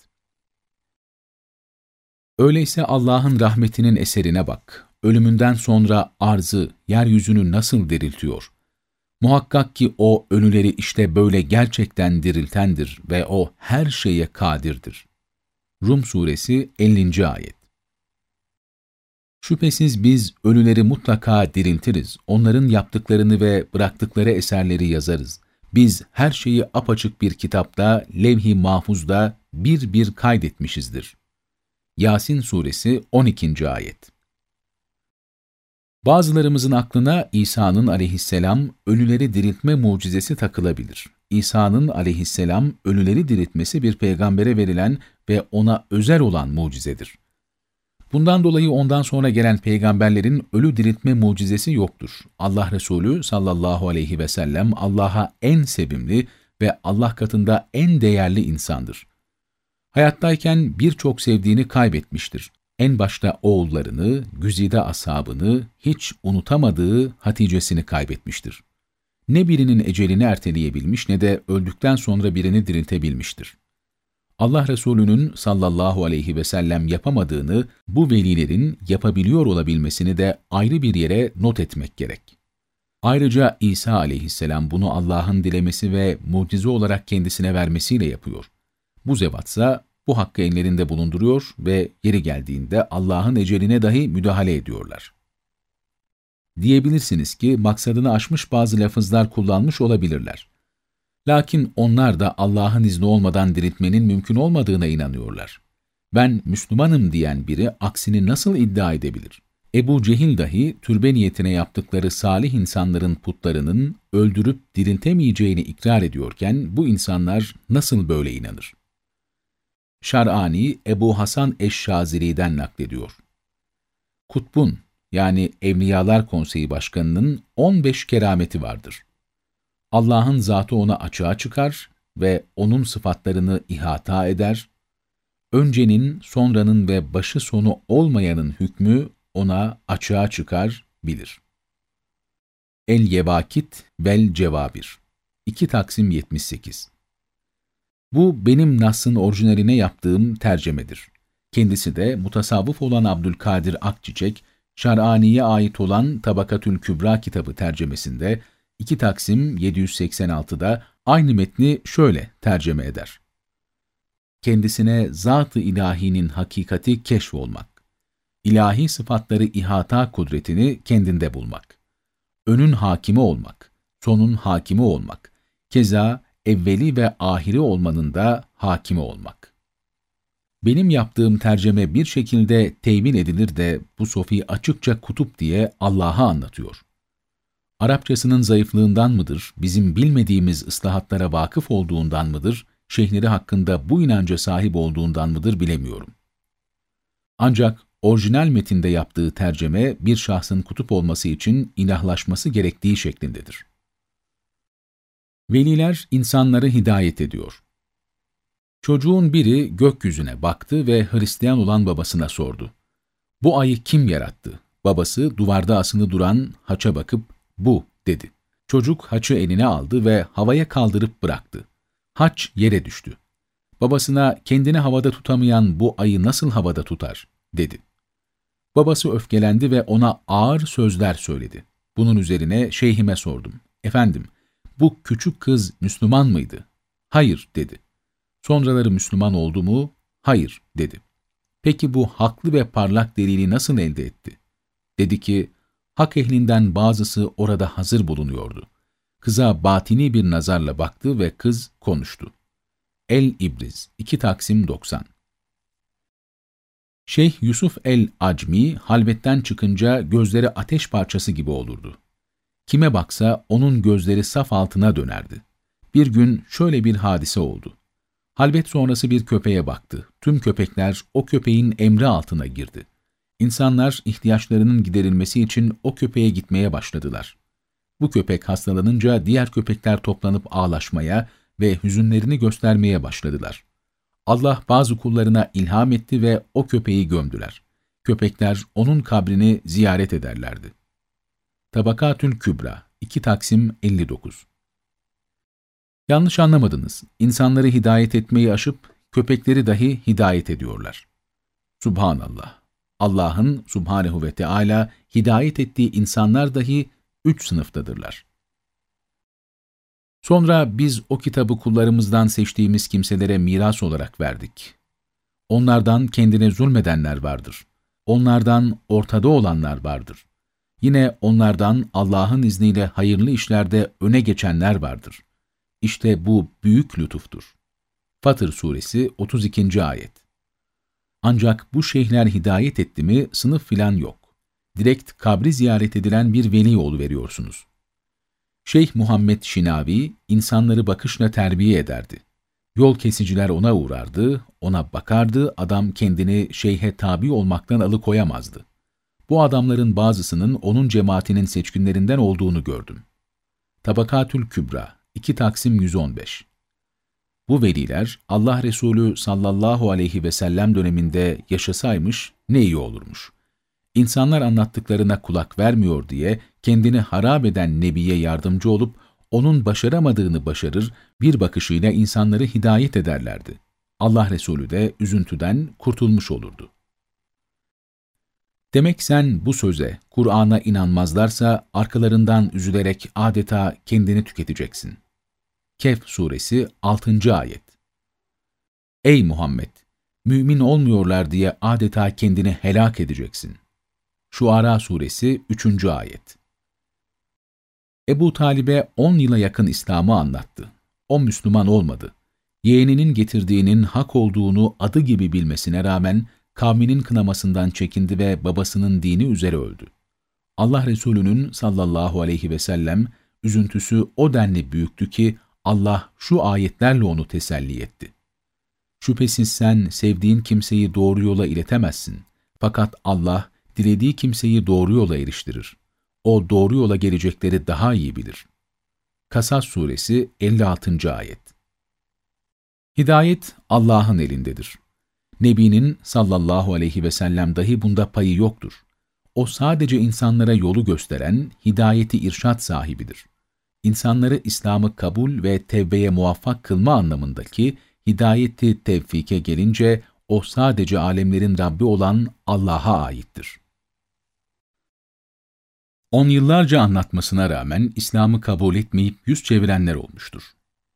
Öyleyse Allah'ın rahmetinin eserine bak. Ölümünden sonra arzı, yeryüzünü nasıl diriltiyor? Muhakkak ki o ölüleri işte böyle gerçekten diriltendir ve o her şeye kadirdir. Rum Suresi 50. Ayet Şüphesiz biz ölüleri mutlaka diriltiriz, onların yaptıklarını ve bıraktıkları eserleri yazarız. Biz her şeyi apaçık bir kitapta, levh-i mahfuzda bir bir kaydetmişizdir. Yasin Suresi 12. Ayet Bazılarımızın aklına İsa'nın aleyhisselam ölüleri diriltme mucizesi takılabilir. İsa'nın aleyhisselam ölüleri diriltmesi bir peygambere verilen ve ona özel olan mucizedir. Bundan dolayı ondan sonra gelen peygamberlerin ölü diriltme mucizesi yoktur. Allah Resulü sallallahu aleyhi ve sellem Allah'a en sevimli ve Allah katında en değerli insandır. Hayattayken birçok sevdiğini kaybetmiştir en başta oğullarını, güzide ashabını, hiç unutamadığı Hatice'sini kaybetmiştir. Ne birinin ecelini erteleyebilmiş ne de öldükten sonra birini diriltebilmiştir. Allah Resulü'nün sallallahu aleyhi ve sellem yapamadığını bu velilerin yapabiliyor olabilmesini de ayrı bir yere not etmek gerek. Ayrıca İsa aleyhisselam bunu Allah'ın dilemesi ve mucize olarak kendisine vermesiyle yapıyor. Bu zevatsa bu hakkı ellerinde bulunduruyor ve yeri geldiğinde Allah'ın eceline dahi müdahale ediyorlar. Diyebilirsiniz ki maksadını aşmış bazı lafızlar kullanmış olabilirler. Lakin onlar da Allah'ın izni olmadan diriltmenin mümkün olmadığına inanıyorlar. Ben Müslümanım diyen biri aksini nasıl iddia edebilir? Ebu Cehil dahi türbe niyetine yaptıkları salih insanların putlarının öldürüp diriltemeyeceğini ikrar ediyorken bu insanlar nasıl böyle inanır? Şar'ani Ebu Hasan Eşşazili'den naklediyor. Kutbun yani Evliyalar Konseyi Başkanı'nın 15 kerameti vardır. Allah'ın zatı ona açığa çıkar ve onun sıfatlarını ihata eder, öncenin, sonranın ve başı sonu olmayanın hükmü ona açığa çıkar, bilir. El-Yevakit Vel Cevabir 2 Taksim 78 Bu benim Nas'ın orijinaline yaptığım tercemedir. Kendisi de mutasavvıf olan Abdülkadir Akçiçek, Şar'ani'ye ait olan Tabakatül Kübra kitabı tercemesinde 2 Taksim 786'da aynı metni şöyle tercüme eder. Kendisine zat-ı ilahinin hakikati keşfolmak, ilahi sıfatları ihata kudretini kendinde bulmak, önün hakimi olmak, sonun hakimi olmak, keza evveli ve ahiri olmanın da hakimi olmak. Benim yaptığım tercüme bir şekilde tevil edilir de bu sofi açıkça kutup diye Allah'a anlatıyor. Arapçasının zayıflığından mıdır, bizim bilmediğimiz ıslahatlara vakıf olduğundan mıdır, şeyhleri hakkında bu inanca sahip olduğundan mıdır bilemiyorum. Ancak orijinal metinde yaptığı terceme bir şahsın kutup olması için ilahlaşması gerektiği şeklindedir. Veliler insanları hidayet ediyor. Çocuğun biri gökyüzüne baktı ve Hristiyan olan babasına sordu. Bu ayı kim yarattı? Babası duvarda asılı duran haça bakıp bu dedi. Çocuk haçı eline aldı ve havaya kaldırıp bıraktı. Haç yere düştü. Babasına kendini havada tutamayan bu ayı nasıl havada tutar dedi. Babası öfkelendi ve ona ağır sözler söyledi. Bunun üzerine şeyhime sordum. Efendim, bu küçük kız Müslüman mıydı? Hayır, dedi. Sonraları Müslüman oldu mu? Hayır, dedi. Peki bu haklı ve parlak delili nasıl elde etti? Dedi ki, hak ehlinden bazısı orada hazır bulunuyordu. Kıza batini bir nazarla baktı ve kız konuştu. El-İbriz 2 Taksim 90 Şeyh Yusuf el-Acmi halvetten çıkınca gözleri ateş parçası gibi olurdu. Kime baksa onun gözleri saf altına dönerdi. Bir gün şöyle bir hadise oldu. Halvet sonrası bir köpeğe baktı. Tüm köpekler o köpeğin emri altına girdi. İnsanlar ihtiyaçlarının giderilmesi için o köpeğe gitmeye başladılar. Bu köpek hastalanınca diğer köpekler toplanıp ağlaşmaya ve hüzünlerini göstermeye başladılar. Allah bazı kullarına ilham etti ve o köpeği gömdüler. Köpekler onun kabrini ziyaret ederlerdi. Tabakatül Kübra 2 Taksim 59 Yanlış anlamadınız. İnsanları hidayet etmeyi aşıp köpekleri dahi hidayet ediyorlar. Subhanallah. Allah'ın subhanehu ve Teala hidayet ettiği insanlar dahi üç sınıftadırlar. Sonra biz o kitabı kullarımızdan seçtiğimiz kimselere miras olarak verdik. Onlardan kendine zulmedenler vardır. Onlardan ortada olanlar vardır. Yine onlardan Allah'ın izniyle hayırlı işlerde öne geçenler vardır. İşte bu büyük lütuftur. Fatır Suresi 32. Ayet Ancak bu şeyhler hidayet etti mi sınıf filan yok. Direkt kabri ziyaret edilen bir veli veriyorsunuz. Şeyh Muhammed Şinavi, insanları bakışla terbiye ederdi. Yol kesiciler ona uğrardı, ona bakardı, adam kendini şeyhe tabi olmaktan alıkoyamazdı. Bu adamların bazısının onun cemaatinin seçkinlerinden olduğunu gördüm. Tabakatül Kübra 2 Taksim 115 Bu veliler Allah Resulü sallallahu aleyhi ve sellem döneminde yaşasaymış ne iyi olurmuş. İnsanlar anlattıklarına kulak vermiyor diye kendini harap eden Nebi'ye yardımcı olup onun başaramadığını başarır, bir bakışıyla insanları hidayet ederlerdi. Allah Resulü de üzüntüden kurtulmuş olurdu. Demek sen bu söze, Kur'an'a inanmazlarsa arkalarından üzülerek adeta kendini tüketeceksin. Kehf suresi 6. ayet Ey Muhammed! Mümin olmuyorlar diye adeta kendini helak edeceksin. Şuara suresi 3. ayet Ebu Talib'e 10 yıla yakın İslam'ı anlattı. O Müslüman olmadı. Yeğeninin getirdiğinin hak olduğunu adı gibi bilmesine rağmen kavminin kınamasından çekindi ve babasının dini üzere öldü. Allah Resulü'nün sallallahu aleyhi ve sellem üzüntüsü o denli büyüktü ki Allah şu ayetlerle onu teselli etti. Şüphesiz sen sevdiğin kimseyi doğru yola iletemezsin. Fakat Allah dilediği kimseyi doğru yola eriştirir. O doğru yola gelecekleri daha iyi bilir. Kasas Suresi 56. Ayet Hidayet Allah'ın elindedir. Nebinin sallallahu aleyhi ve sellem dahi bunda payı yoktur. O sadece insanlara yolu gösteren, hidayeti irşat sahibidir. İnsanları İslam'ı kabul ve tevbeye muvaffak kılma anlamındaki hidayeti tevfike gelince o sadece alemlerin Rabbi olan Allah'a aittir. On yıllarca anlatmasına rağmen İslam'ı kabul etmeyip yüz çevirenler olmuştur.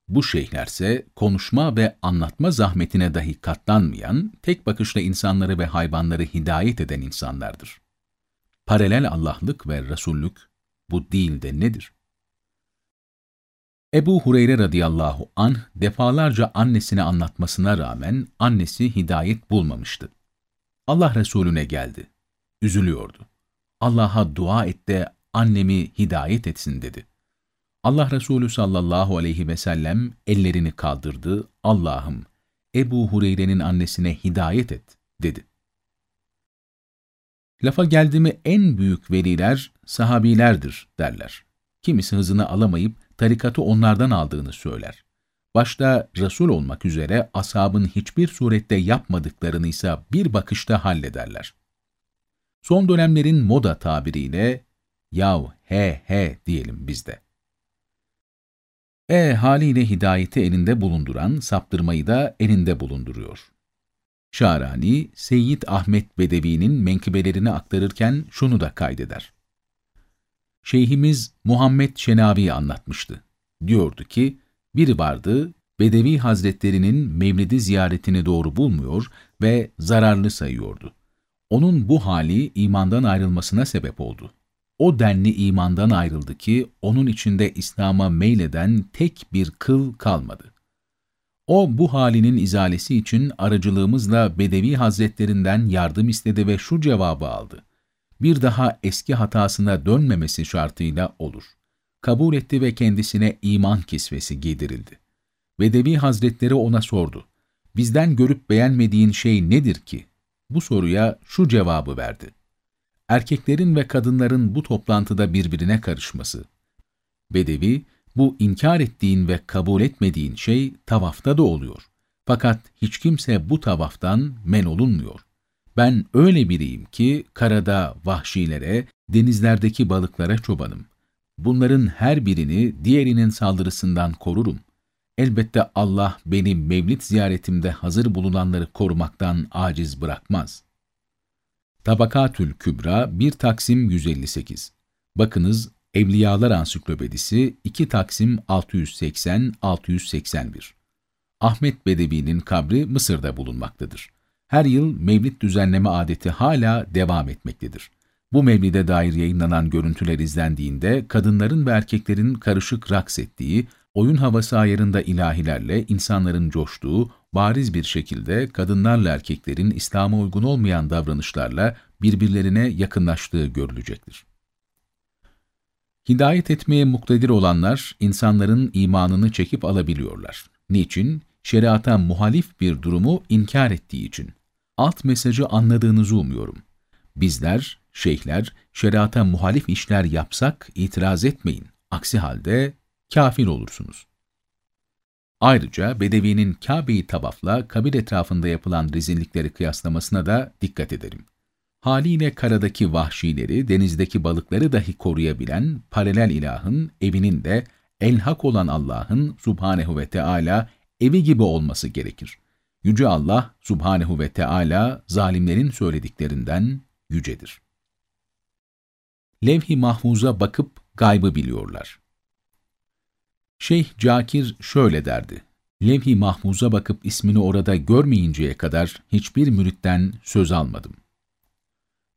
Bu şeyhlerse konuşma ve anlatma zahmetine dahi katlanmayan, tek bakışla insanları ve hayvanları hidayet eden insanlardır. Paralel Allah'lık ve Resullük bu değil de nedir? Ebu Hureyre radıyallahu anh defalarca annesine anlatmasına rağmen annesi hidayet bulmamıştı. Allah Resulüne geldi. Üzülüyordu. Allah'a dua et de annemi hidayet etsin dedi. Allah Resulü sallallahu aleyhi ve sellem ellerini kaldırdı. Allah'ım Ebu Hureyre'nin annesine hidayet et dedi. Lafa geldi mi en büyük veliler sahabilerdir derler. Kimisi hızını alamayıp tarikatı onlardan aldığını söyler. Başta Resul olmak üzere ashabın hiçbir surette yapmadıklarını ise bir bakışta hallederler. Son dönemlerin moda tabiriyle yav he he diyelim bizde. E haliyle hidayeti elinde bulunduran saptırmayı da elinde bulunduruyor. Şarani, Seyyid Ahmet Bedevi'nin menkıbelerini aktarırken şunu da kaydeder. Şeyhimiz Muhammed Şenavi anlatmıştı. Diyordu ki, biri vardı, Bedevi Hazretlerinin mevlidi ziyaretini doğru bulmuyor ve zararlı sayıyordu. Onun bu hali imandan ayrılmasına sebep oldu. O denli imandan ayrıldı ki onun içinde İslam'a meyleden tek bir kıl kalmadı. O bu halinin izalesi için aracılığımızla Bedevi Hazretlerinden yardım istedi ve şu cevabı aldı bir daha eski hatasına dönmemesi şartıyla olur. Kabul etti ve kendisine iman kisvesi giydirildi. Bedevi Hazretleri ona sordu. Bizden görüp beğenmediğin şey nedir ki? Bu soruya şu cevabı verdi. Erkeklerin ve kadınların bu toplantıda birbirine karışması. Bedevi, bu inkar ettiğin ve kabul etmediğin şey tavafta da oluyor. Fakat hiç kimse bu tavaftan men olunmuyor. Ben öyle biriyim ki karada vahşilere, denizlerdeki balıklara çobanım. Bunların her birini diğerinin saldırısından korurum. Elbette Allah benim mevlid ziyaretimde hazır bulunanları korumaktan aciz bırakmaz. Tabakatül Kübra 1 Taksim 158 Bakınız Evliyalar Ansiklopedisi 2 Taksim 680-681 Ahmet Bedevi'nin kabri Mısır'da bulunmaktadır. Her yıl mevlid düzenleme adeti hala devam etmektedir. Bu mevlide dair yayınlanan görüntüler izlendiğinde kadınların ve erkeklerin karışık raks ettiği, oyun havası ayarında ilahilerle insanların coştuğu, bariz bir şekilde kadınlarla erkeklerin İslam'a uygun olmayan davranışlarla birbirlerine yakınlaştığı görülecektir. Hidayet etmeye muktedir olanlar, insanların imanını çekip alabiliyorlar. Niçin? Şeriata muhalif bir durumu inkar ettiği için alt mesajı anladığınızı umuyorum. Bizler, şeyhler, şeriata muhalif işler yapsak itiraz etmeyin. Aksi halde kafir olursunuz. Ayrıca Bedevi'nin Kabe'yi tavafla kabir etrafında yapılan rezillikleri kıyaslamasına da dikkat edelim. Haliyle karadaki vahşileri, denizdeki balıkları dahi koruyabilen paralel ilahın evinin de elhak olan Allah'ın subhanehu ve Teala evi gibi olması gerekir. Yüce Allah subhanehu ve Teala zalimlerin söylediklerinden yücedir. Levh-i mahfuza bakıp gaybı biliyorlar. Şeyh Cakir şöyle derdi. Levh-i mahfuza bakıp ismini orada görmeyinceye kadar hiçbir müritten söz almadım.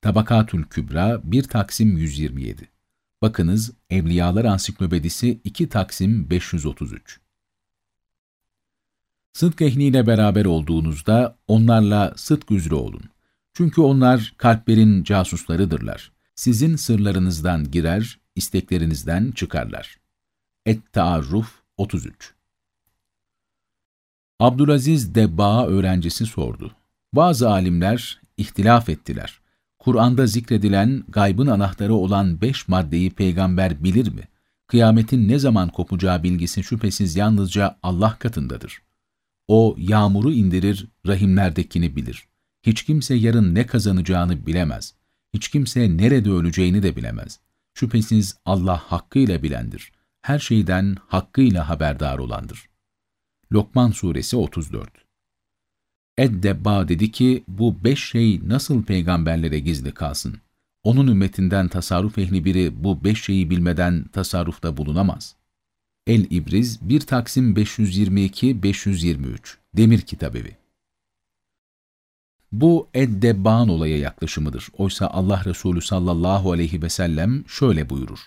Tabakatül Kübra 1 Taksim 127 Bakınız Evliyalar Ansiklopedisi 2 Taksim 533 Sıdk ehliyle beraber olduğunuzda onlarla sıdk üzere olun. Çünkü onlar kalplerin casuslarıdırlar. Sizin sırlarınızdan girer, isteklerinizden çıkarlar. Et-Taarruf 33 Abdülaziz Debba öğrencisi sordu. Bazı alimler ihtilaf ettiler. Kur'an'da zikredilen gaybın anahtarı olan beş maddeyi peygamber bilir mi? Kıyametin ne zaman kopacağı bilgisi şüphesiz yalnızca Allah katındadır. O yağmuru indirir, rahimlerdekini bilir. Hiç kimse yarın ne kazanacağını bilemez. Hiç kimse nerede öleceğini de bilemez. Şüphesiz Allah hakkıyla bilendir. Her şeyden hakkıyla haberdar olandır. Lokman Suresi 34 Eddebba dedi ki, bu beş şey nasıl peygamberlere gizli kalsın? Onun ümmetinden tasarruf ehli biri bu beş şeyi bilmeden tasarrufta bulunamaz. El-İbriz 1 Taksim 522-523 Demir Kitabevi Bu Eddebban olaya yaklaşımıdır. Oysa Allah Resulü sallallahu aleyhi ve sellem şöyle buyurur.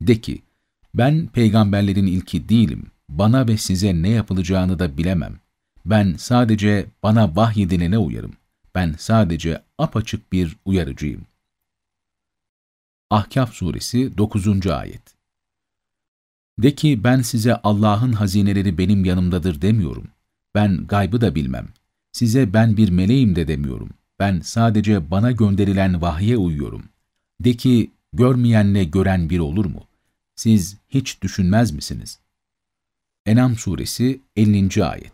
De ki, ben peygamberlerin ilki değilim, bana ve size ne yapılacağını da bilemem. Ben sadece bana vahyedilene uyarım. Ben sadece apaçık bir uyarıcıyım. Ahkaf Suresi 9. Ayet De ki ben size Allah'ın hazineleri benim yanımdadır demiyorum. Ben gaybı da bilmem. Size ben bir meleğim de demiyorum. Ben sadece bana gönderilen vahye uyuyorum. De ki görmeyenle gören bir olur mu? Siz hiç düşünmez misiniz? Enam Suresi 50. Ayet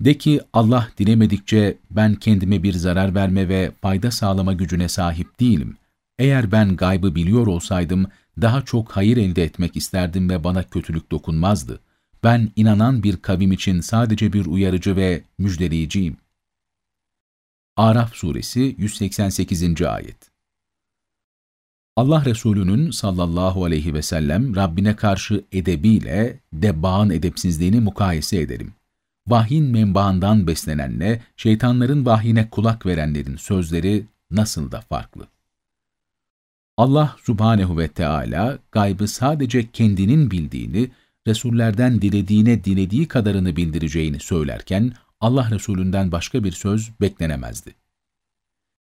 De ki Allah dilemedikçe ben kendime bir zarar verme ve fayda sağlama gücüne sahip değilim. Eğer ben gaybı biliyor olsaydım daha çok hayır elde etmek isterdim ve bana kötülük dokunmazdı. Ben inanan bir kavim için sadece bir uyarıcı ve müjdeleyiciyim. Araf Suresi 188. Ayet Allah Resulü'nün sallallahu aleyhi ve sellem Rabbine karşı edebiyle debbağın edepsizliğini mukayese edelim. Vahyin menbaından beslenenle, şeytanların vahyine kulak verenlerin sözleri nasıl da farklı. Allah subhanehu ve Teala gaybı sadece kendinin bildiğini, Resullerden dilediğine dilediği kadarını bildireceğini söylerken, Allah Resulünden başka bir söz beklenemezdi.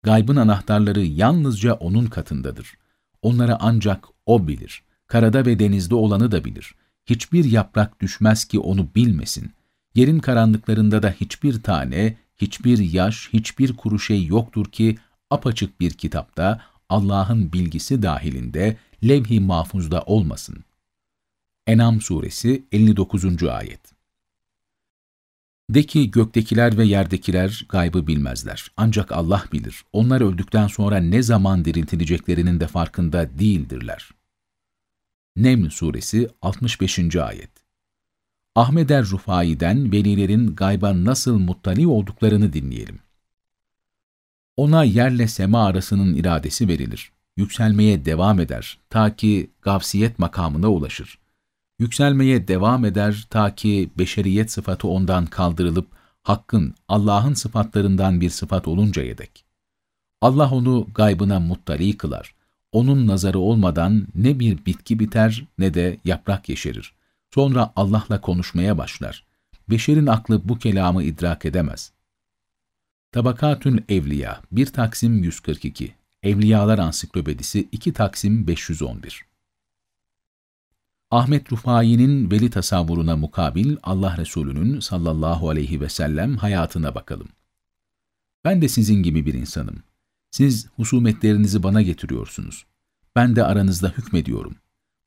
Gaybın anahtarları yalnızca O'nun katındadır. Onları ancak O bilir. Karada ve denizde olanı da bilir. Hiçbir yaprak düşmez ki onu bilmesin. Yerin karanlıklarında da hiçbir tane, hiçbir yaş, hiçbir kuru şey yoktur ki apaçık bir kitapta Allah'ın bilgisi dahilinde levh-i mahfuzda olmasın. Enam suresi 59. ayet De ki göktekiler ve yerdekiler gaybı bilmezler. Ancak Allah bilir. Onlar öldükten sonra ne zaman diriltileceklerinin de farkında değildirler. Neml suresi 65. ayet Ahmed er Rufai'den velilerin gayba nasıl muttali olduklarını dinleyelim. Ona yerle sema arasının iradesi verilir. Yükselmeye devam eder ta ki gavsiyet makamına ulaşır. Yükselmeye devam eder ta ki beşeriyet sıfatı ondan kaldırılıp Hakk'ın, Allah'ın sıfatlarından bir sıfat oluncaya dek. Allah onu gaybına muttali kılar. Onun nazarı olmadan ne bir bitki biter ne de yaprak yeşerir. Sonra Allah'la konuşmaya başlar. Beşerin aklı bu kelamı idrak edemez. Tabakatün Evliya 1 Taksim 142 Evliyalar Ansiklopedisi 2 Taksim 511 Ahmet Rufai'nin veli tasavvuruna mukabil Allah Resulü'nün sallallahu aleyhi ve sellem hayatına bakalım. Ben de sizin gibi bir insanım. Siz husumetlerinizi bana getiriyorsunuz. Ben de aranızda hükmediyorum.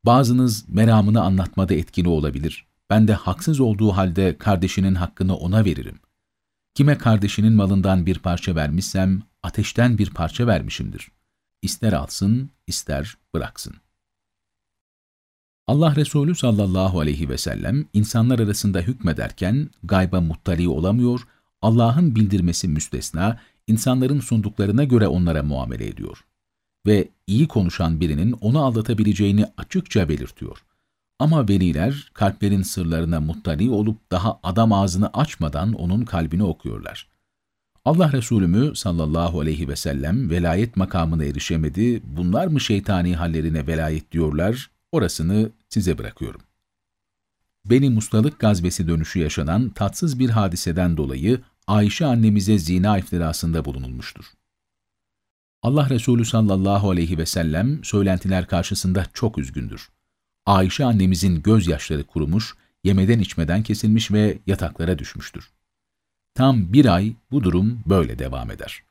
Bazınız meramını anlatmada etkili olabilir. Ben de haksız olduğu halde kardeşinin hakkını ona veririm. Kime kardeşinin malından bir parça vermişsem, ateşten bir parça vermişimdir. İster alsın, ister bıraksın. Allah Resulü sallallahu aleyhi ve sellem insanlar arasında hükmederken gayba muttali olamıyor, Allah'ın bildirmesi müstesna, insanların sunduklarına göre onlara muamele ediyor. Ve iyi konuşan birinin onu aldatabileceğini açıkça belirtiyor. Ama veliler kalplerin sırlarına muttali olup daha adam ağzını açmadan onun kalbini okuyorlar. Allah Resulü sallallahu aleyhi ve sellem velayet makamına erişemedi, bunlar mı şeytani hallerine velayet diyorlar, orasını size bırakıyorum. Beni Mustalık gazvesi dönüşü yaşanan tatsız bir hadiseden dolayı Ayşe annemize zina iftirasında bulunulmuştur. Allah Resulü sallallahu aleyhi ve sellem söylentiler karşısında çok üzgündür. Ayşe annemizin gözyaşları kurumuş, yemeden içmeden kesilmiş ve yataklara düşmüştür. Tam bir ay bu durum böyle devam eder.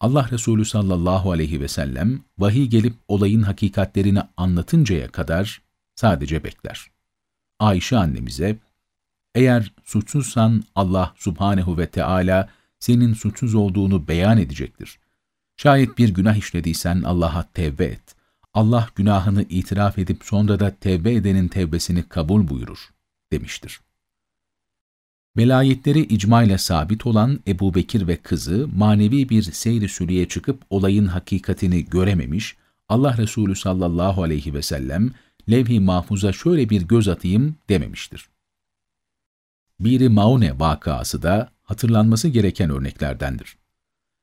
Allah Resulü sallallahu aleyhi ve sellem vahiy gelip olayın hakikatlerini anlatıncaya kadar sadece bekler. Ayşe annemize, eğer suçsuzsan Allah subhanehu ve Teala senin suçsuz olduğunu beyan edecektir. Şayet bir günah işlediysen Allah'a tevbe et. Allah günahını itiraf edip sonra da tevbe edenin tevbesini kabul buyurur, demiştir. Velayetleri icma ile sabit olan Ebu Bekir ve kızı manevi bir seyri sürüye çıkıp olayın hakikatini görememiş, Allah Resulü sallallahu aleyhi ve sellem levh-i mahfuza şöyle bir göz atayım dememiştir. Biri Maune vakası da hatırlanması gereken örneklerdendir.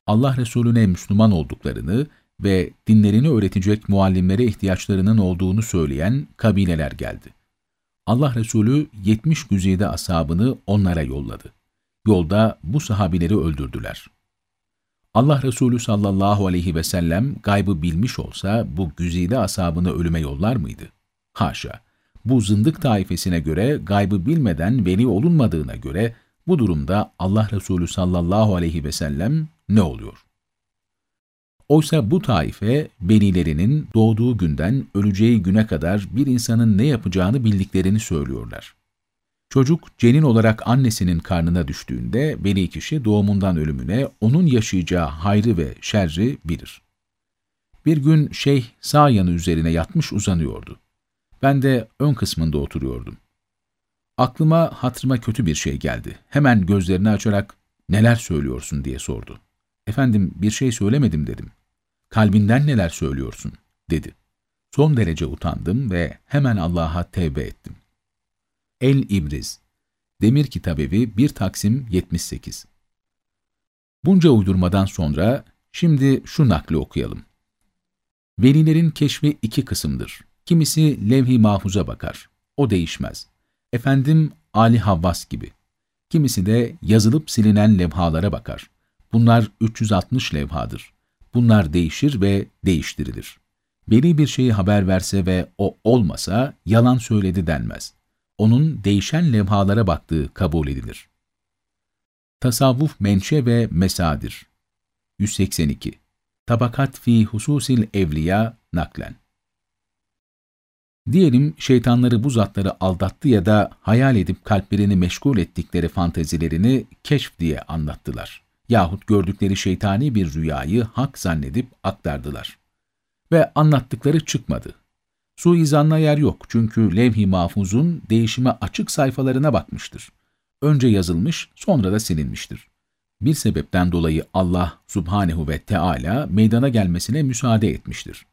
Allah Resulüne Müslüman olduklarını ve dinlerini öğretecek muallimlere ihtiyaçlarının olduğunu söyleyen kabileler geldi. Allah Resulü 70 güzide ashabını onlara yolladı. Yolda bu sahabileri öldürdüler. Allah Resulü sallallahu aleyhi ve sellem gaybı bilmiş olsa bu güzide ashabını ölüme yollar mıydı? Haşa! Bu zındık taifesine göre gaybı bilmeden veli olunmadığına göre bu durumda Allah Resulü sallallahu aleyhi ve sellem ne oluyor? Oysa bu taife, velilerinin doğduğu günden öleceği güne kadar bir insanın ne yapacağını bildiklerini söylüyorlar. Çocuk cenin olarak annesinin karnına düştüğünde veli kişi doğumundan ölümüne onun yaşayacağı hayrı ve şerri bilir. Bir gün şeyh sağ yanı üzerine yatmış uzanıyordu. Ben de ön kısmında oturuyordum. Aklıma hatırıma kötü bir şey geldi. Hemen gözlerini açarak neler söylüyorsun diye sordu. Efendim bir şey söylemedim dedim. Kalbinden neler söylüyorsun dedi. Son derece utandım ve hemen Allah'a tevbe ettim. El-İbriz Demir Kitabevi 1 Taksim 78 Bunca uydurmadan sonra şimdi şu nakli okuyalım. Velilerin keşfi iki kısımdır. Kimisi levh-i mahfuza bakar. O değişmez. Efendim Ali Havvas gibi. Kimisi de yazılıp silinen levhalara bakar. Bunlar 360 levhadır. Bunlar değişir ve değiştirilir. Veli bir şeyi haber verse ve o olmasa yalan söyledi denmez. Onun değişen levhalara baktığı kabul edilir. Tasavvuf menşe ve mesadir 182 Tabakat fi hususil evliya naklen Diyelim şeytanları bu zatları aldattı ya da hayal edip kalplerini meşgul ettikleri fantezilerini keşf diye anlattılar. Yahut gördükleri şeytani bir rüyayı hak zannedip aktardılar. Ve anlattıkları çıkmadı. Suizanla yer yok çünkü levh-i mahfuzun değişime açık sayfalarına bakmıştır. Önce yazılmış, sonra da silinmiştir. Bir sebepten dolayı Allah subhanehu ve Teala meydana gelmesine müsaade etmiştir.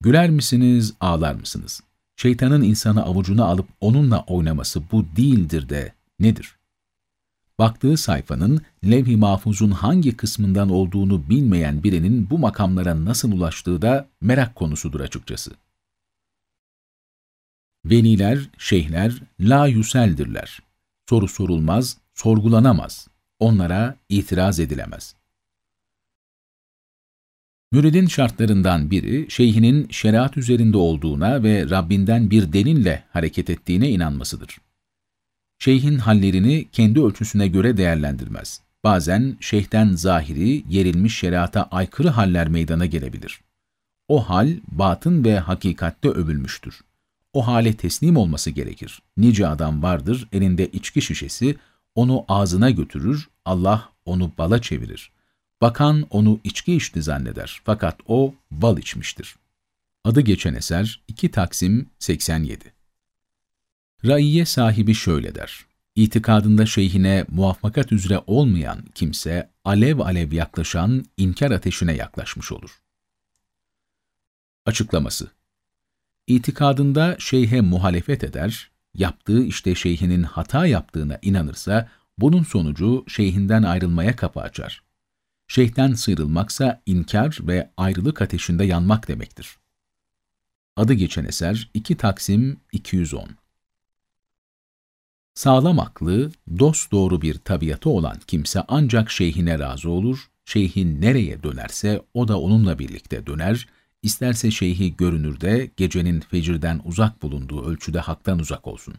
Güler misiniz, ağlar mısınız? Şeytanın insanı avucuna alıp onunla oynaması bu değildir de nedir? Baktığı sayfanın levh-i mahfuzun hangi kısmından olduğunu bilmeyen birinin bu makamlara nasıl ulaştığı da merak konusudur açıkçası. Veliler, şeyhler la yüseldirler. Soru sorulmaz, sorgulanamaz. Onlara itiraz edilemez. Müridin şartlarından biri, şeyhinin şeriat üzerinde olduğuna ve Rabbinden bir delille hareket ettiğine inanmasıdır. Şeyhin hallerini kendi ölçüsüne göre değerlendirmez. Bazen şeyhten zahiri, yerilmiş şeriata aykırı haller meydana gelebilir. O hal, batın ve hakikatte övülmüştür. O hale teslim olması gerekir. Nice adam vardır, elinde içki şişesi, onu ağzına götürür, Allah onu bala çevirir. Bakan onu içki içti zanneder fakat o bal içmiştir. Adı geçen eser 2 Taksim 87 Raiye sahibi şöyle der. İtikadında şeyhine muvaffakat üzere olmayan kimse, alev alev yaklaşan inkar ateşine yaklaşmış olur. Açıklaması İtikadında şeyhe muhalefet eder, yaptığı işte şeyhinin hata yaptığına inanırsa, bunun sonucu şeyhinden ayrılmaya kapı açar. Şeyhten sıyrılmaksa inkar ve ayrılık ateşinde yanmak demektir. Adı geçen eser 2 Taksim 210 Sağlam aklı, dost doğru bir tabiatı olan kimse ancak şeyhine razı olur, şeyhin nereye dönerse o da onunla birlikte döner, isterse şeyhi görünürde gecenin fecirden uzak bulunduğu ölçüde haktan uzak olsun.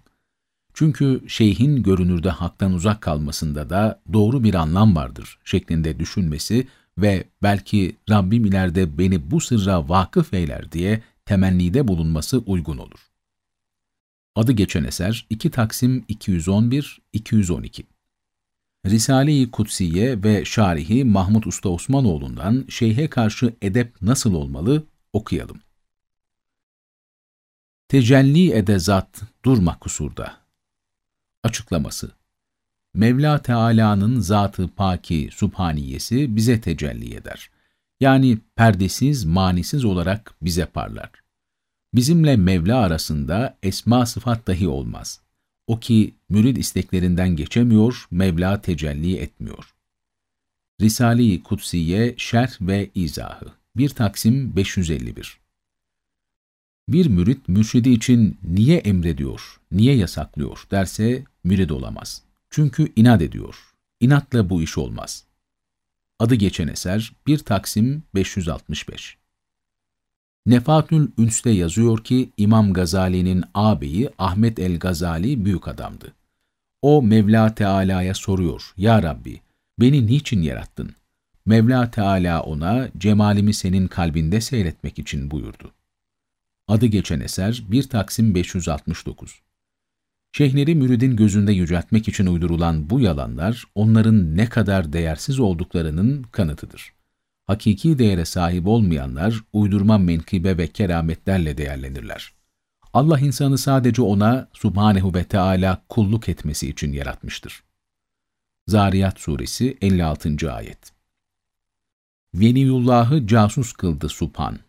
Çünkü şeyhin görünürde haktan uzak kalmasında da doğru bir anlam vardır şeklinde düşünmesi ve belki Rabbim ileride beni bu sırra vakıf eyler diye temennide bulunması uygun olur. Adı geçen eser 2 Taksim 211-212 Risale-i Kutsiye ve Şarihi Mahmud Usta Osmanoğlu'ndan şeyhe karşı edep nasıl olmalı okuyalım. Tecelli ede zat durma kusurda. Açıklaması Mevla Teala'nın zatı paki subhaniyesi bize tecelli eder. Yani perdesiz, manisiz olarak bize parlar. Bizimle Mevla arasında esma sıfat dahi olmaz. O ki mürid isteklerinden geçemiyor, Mevla tecelli etmiyor. Risale-i Kutsiye Şerh ve İzahı 1 Taksim 551 Bir mürit mürşidi için niye emrediyor, niye yasaklıyor derse mürid olamaz. Çünkü inat ediyor. İnatla bu iş olmaz. Adı geçen eser 1 Taksim 565 Nefatül Üns'te yazıyor ki İmam Gazali'nin ağabeyi Ahmet el-Gazali büyük adamdı. O Mevla Teala'ya soruyor, Ya Rabbi, beni niçin yarattın? Mevla Teala ona cemalimi senin kalbinde seyretmek için buyurdu. Adı geçen eser 1 Taksim 569 Şeyhleri müridin gözünde yüceltmek için uydurulan bu yalanlar, onların ne kadar değersiz olduklarının kanıtıdır hakiki değere sahip olmayanlar uydurma menkıbe ve kerametlerle değerlenirler. Allah insanı sadece ona subhanehu ve Teala kulluk etmesi için yaratmıştır. Zariyat Suresi 56. Ayet Veliyullah'ı casus kıldı Subhan.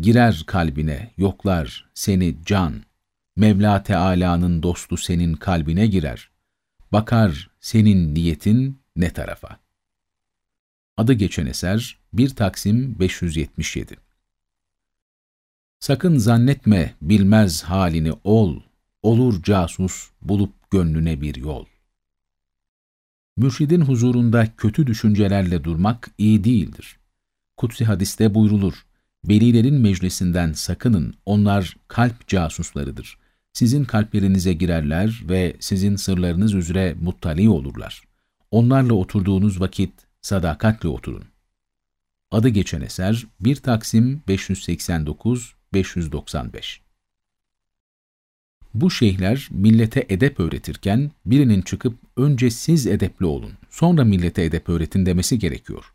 Girer kalbine, yoklar seni can. Mevla Teala'nın dostu senin kalbine girer. Bakar senin niyetin ne tarafa. Adı geçen eser 1 Taksim 577 Sakın zannetme bilmez halini ol, olur casus bulup gönlüne bir yol. Mürşidin huzurunda kötü düşüncelerle durmak iyi değildir. Kutsi hadiste buyrulur, velilerin meclisinden sakının, onlar kalp casuslarıdır. Sizin kalplerinize girerler ve sizin sırlarınız üzere muttali olurlar. Onlarla oturduğunuz vakit sadakatle oturun. Adı geçen eser 1 Taksim 589-595 Bu şeyhler millete edep öğretirken birinin çıkıp önce siz edepli olun, sonra millete edep öğretin demesi gerekiyor.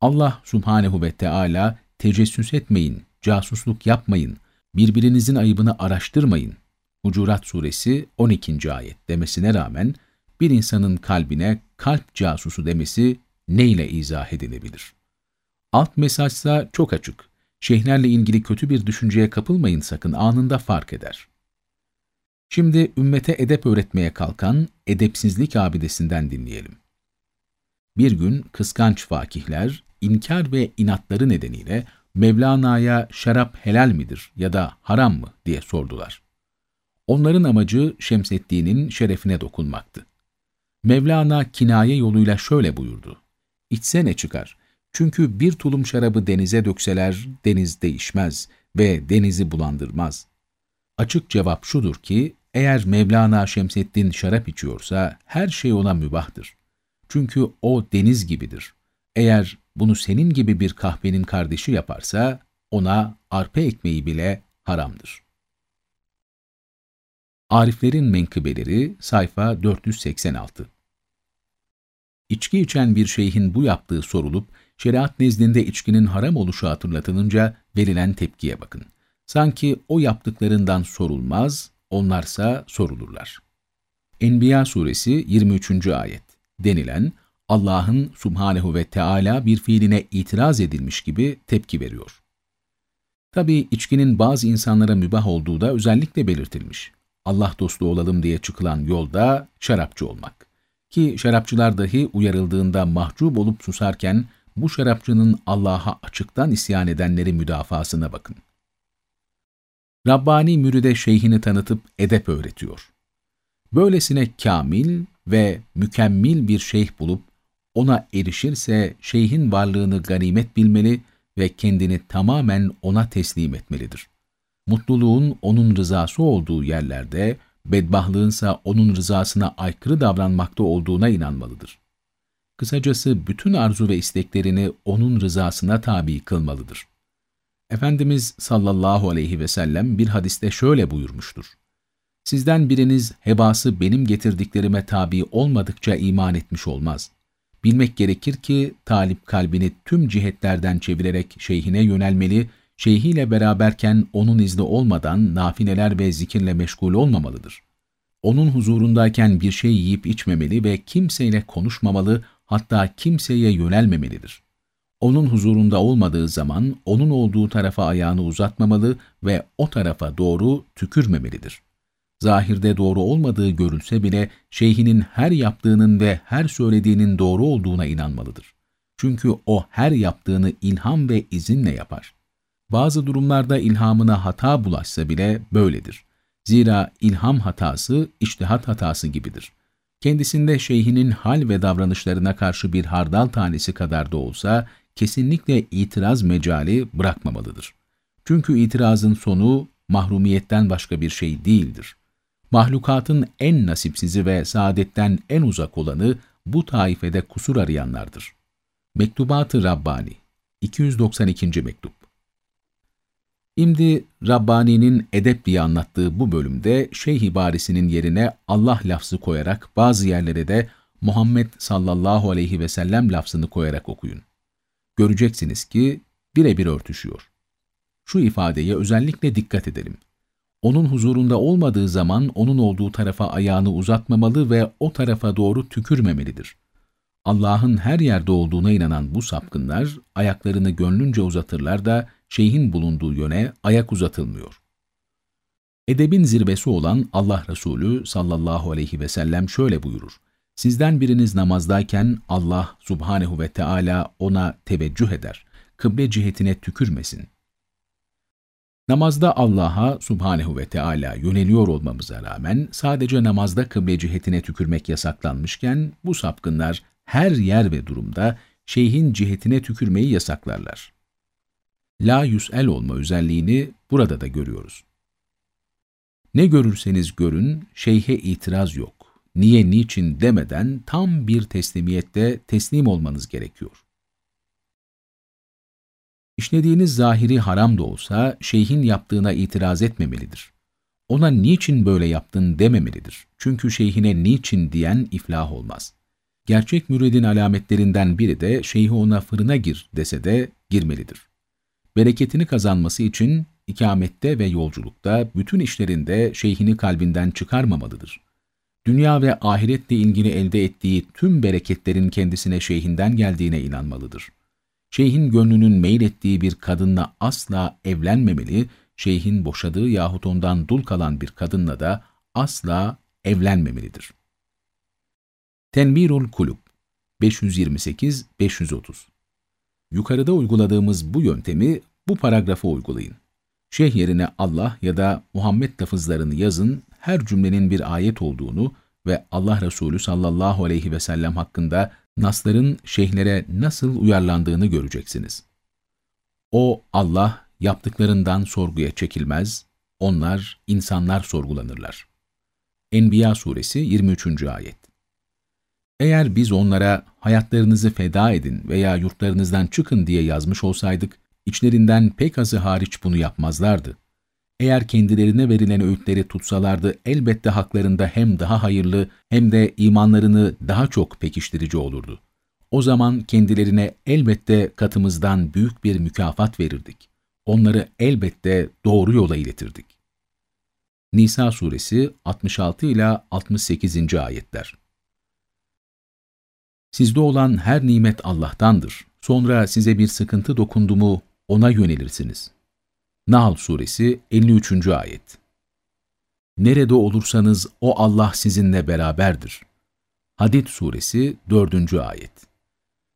Allah subhanehu ve Teala tecessüs etmeyin, casusluk yapmayın, birbirinizin ayıbını araştırmayın. Hucurat suresi 12. ayet demesine rağmen bir insanın kalbine kalp casusu demesi ne ile izah edilebilir? Alt mesajsa çok açık. Şeyhlerle ilgili kötü bir düşünceye kapılmayın sakın, anında fark eder. Şimdi ümmete edep öğretmeye kalkan edepsizlik abidesinden dinleyelim. Bir gün kıskanç fakihler, inkar ve inatları nedeniyle Mevlana'ya şarap helal midir ya da haram mı diye sordular. Onların amacı Şemseddin'in şerefine dokunmaktı. Mevlana kinaye yoluyla şöyle buyurdu. İçse ne çıkar? Çünkü bir tulum şarabı denize dökseler deniz değişmez ve denizi bulandırmaz. Açık cevap şudur ki, eğer Mevlana Şemseddin şarap içiyorsa her şey ona mübahtır. Çünkü o deniz gibidir. Eğer bunu senin gibi bir kahvenin kardeşi yaparsa ona arpa ekmeği bile haramdır. Ariflerin Menkıbeleri sayfa 486 İçki içen bir şeyhin bu yaptığı sorulup, şeriat nezdinde içkinin haram oluşu hatırlatılınca verilen tepkiye bakın. Sanki o yaptıklarından sorulmaz, onlarsa sorulurlar. Enbiya suresi 23. ayet denilen Allah'ın subhanehu ve Teala bir fiiline itiraz edilmiş gibi tepki veriyor. Tabi içkinin bazı insanlara mübah olduğu da özellikle belirtilmiş. Allah dostu olalım diye çıkılan yolda şarapçı olmak. Ki şarapçılar dahi uyarıldığında mahcup olup susarken bu şarapçının Allah'a açıktan isyan edenleri müdafasına bakın. Rabbani müride şeyhini tanıtıp edep öğretiyor. Böylesine kamil ve mükemmel bir şeyh bulup ona erişirse şeyhin varlığını ganimet bilmeli ve kendini tamamen ona teslim etmelidir. Mutluluğun onun rızası olduğu yerlerde, bedbahlığınsa onun rızasına aykırı davranmakta olduğuna inanmalıdır. Kısacası bütün arzu ve isteklerini onun rızasına tabi kılmalıdır. Efendimiz sallallahu aleyhi ve sellem bir hadiste şöyle buyurmuştur. Sizden biriniz hebası benim getirdiklerime tabi olmadıkça iman etmiş olmaz. Bilmek gerekir ki talip kalbini tüm cihetlerden çevirerek şeyhine yönelmeli, şeyhiyle beraberken onun izni olmadan nafileler ve zikirle meşgul olmamalıdır. Onun huzurundayken bir şey yiyip içmemeli ve kimseyle konuşmamalı, hatta kimseye yönelmemelidir. Onun huzurunda olmadığı zaman onun olduğu tarafa ayağını uzatmamalı ve o tarafa doğru tükürmemelidir zahirde doğru olmadığı görülse bile şeyhinin her yaptığının ve her söylediğinin doğru olduğuna inanmalıdır. Çünkü o her yaptığını ilham ve izinle yapar. Bazı durumlarda ilhamına hata bulaşsa bile böyledir. Zira ilham hatası, içtihat hatası gibidir. Kendisinde şeyhinin hal ve davranışlarına karşı bir hardal tanesi kadar da olsa, kesinlikle itiraz mecali bırakmamalıdır. Çünkü itirazın sonu mahrumiyetten başka bir şey değildir. Mahlukatın en nasipsizi ve saadetten en uzak olanı bu taifede kusur arayanlardır. Mektubat-ı Rabbani 292. Mektup İmdi Rabbani'nin edep diye anlattığı bu bölümde şeyh ibaresinin yerine Allah lafzı koyarak bazı yerlere de Muhammed sallallahu aleyhi ve sellem lafzını koyarak okuyun. Göreceksiniz ki birebir örtüşüyor. Şu ifadeye özellikle dikkat edelim onun huzurunda olmadığı zaman onun olduğu tarafa ayağını uzatmamalı ve o tarafa doğru tükürmemelidir. Allah'ın her yerde olduğuna inanan bu sapkınlar ayaklarını gönlünce uzatırlar da şeyhin bulunduğu yöne ayak uzatılmıyor. Edebin zirvesi olan Allah Resulü sallallahu aleyhi ve sellem şöyle buyurur. Sizden biriniz namazdayken Allah subhanehu ve Teala ona teveccüh eder, kıble cihetine tükürmesin. Namazda Allah'a subhanehu ve Teala yöneliyor olmamıza rağmen sadece namazda kıble cihetine tükürmek yasaklanmışken bu sapkınlar her yer ve durumda şeyhin cihetine tükürmeyi yasaklarlar. La yüsel olma özelliğini burada da görüyoruz. Ne görürseniz görün, şeyhe itiraz yok. Niye, niçin demeden tam bir teslimiyette teslim olmanız gerekiyor. İşlediğiniz zahiri haram da olsa şeyhin yaptığına itiraz etmemelidir. Ona niçin böyle yaptın dememelidir. Çünkü şeyhine niçin diyen iflah olmaz. Gerçek müridin alametlerinden biri de şeyhi ona fırına gir dese de girmelidir. Bereketini kazanması için ikamette ve yolculukta bütün işlerinde şeyhini kalbinden çıkarmamalıdır. Dünya ve ahiretle ilgili elde ettiği tüm bereketlerin kendisine şeyhinden geldiğine inanmalıdır. Şeyhin gönlünün meylettiği bir kadınla asla evlenmemeli, şeyhin boşadığı yahut ondan dul kalan bir kadınla da asla evlenmemelidir. Tenbirul Kulub 528-530 Yukarıda uyguladığımız bu yöntemi bu paragrafa uygulayın. Şeyh yerine Allah ya da Muhammed lafızlarını yazın, her cümlenin bir ayet olduğunu ve Allah Resulü sallallahu aleyhi ve sellem hakkında nasların şeyhlere nasıl uyarlandığını göreceksiniz. O Allah yaptıklarından sorguya çekilmez, onlar insanlar sorgulanırlar. Enbiya suresi 23. ayet Eğer biz onlara hayatlarınızı feda edin veya yurtlarınızdan çıkın diye yazmış olsaydık, içlerinden pek azı hariç bunu yapmazlardı. Eğer kendilerine verilen öğütleri tutsalardı elbette haklarında hem daha hayırlı hem de imanlarını daha çok pekiştirici olurdu. O zaman kendilerine elbette katımızdan büyük bir mükafat verirdik. onları elbette doğru yola iletirdik. Nisa suresi 66 ila 68. ayetler. Sizde olan her nimet Allah'tandır. Sonra size bir sıkıntı dokundu mu ona yönelirsiniz. Nahl suresi 53. ayet. Nerede olursanız o Allah sizinle beraberdir. Hadid suresi 4. ayet.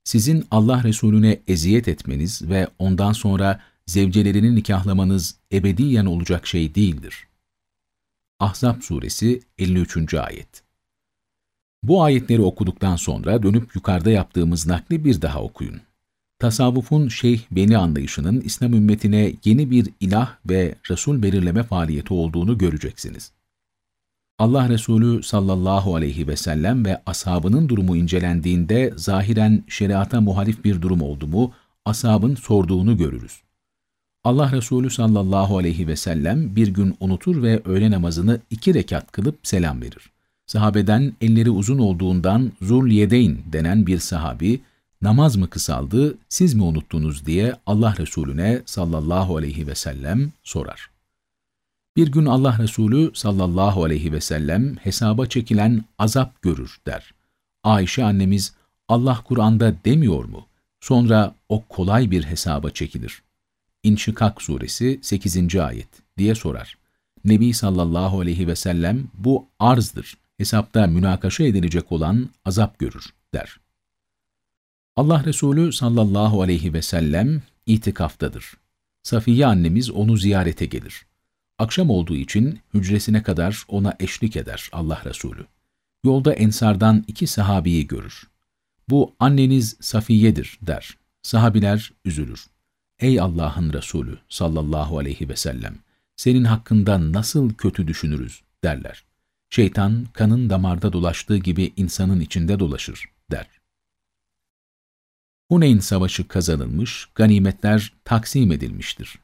Sizin Allah Resulüne eziyet etmeniz ve ondan sonra zevcelerini nikahlamanız ebediyen olacak şey değildir. Ahzab suresi 53. ayet. Bu ayetleri okuduktan sonra dönüp yukarıda yaptığımız nakli bir daha okuyun. Tasavvufun şeyh beni anlayışının İslam ümmetine yeni bir ilah ve Resul belirleme faaliyeti olduğunu göreceksiniz. Allah Resulü sallallahu aleyhi ve sellem ve ashabının durumu incelendiğinde zahiren şeriata muhalif bir durum oldu mu, ashabın sorduğunu görürüz. Allah Resulü sallallahu aleyhi ve sellem bir gün unutur ve öğle namazını iki rekat kılıp selam verir. Sahabeden elleri uzun olduğundan Zul Yedeyn denen bir sahabi, namaz mı kısaldı, siz mi unuttunuz diye Allah Resulüne sallallahu aleyhi ve sellem sorar. Bir gün Allah Resulü sallallahu aleyhi ve sellem hesaba çekilen azap görür der. Ayşe annemiz Allah Kur'an'da demiyor mu? Sonra o kolay bir hesaba çekilir. İnşikak suresi 8. ayet diye sorar. Nebi sallallahu aleyhi ve sellem bu arzdır, hesapta münakaşa edilecek olan azap görür der. Allah Resulü sallallahu aleyhi ve sellem itikaftadır. Safiye annemiz onu ziyarete gelir. Akşam olduğu için hücresine kadar ona eşlik eder Allah Resulü. Yolda ensardan iki sahabiyi görür. Bu anneniz Safiye'dir der. Sahabiler üzülür. Ey Allah'ın Resulü sallallahu aleyhi ve sellem, senin hakkında nasıl kötü düşünürüz derler. Şeytan kanın damarda dolaştığı gibi insanın içinde dolaşır. Huneyn Savaşı kazanılmış, ganimetler taksim edilmiştir.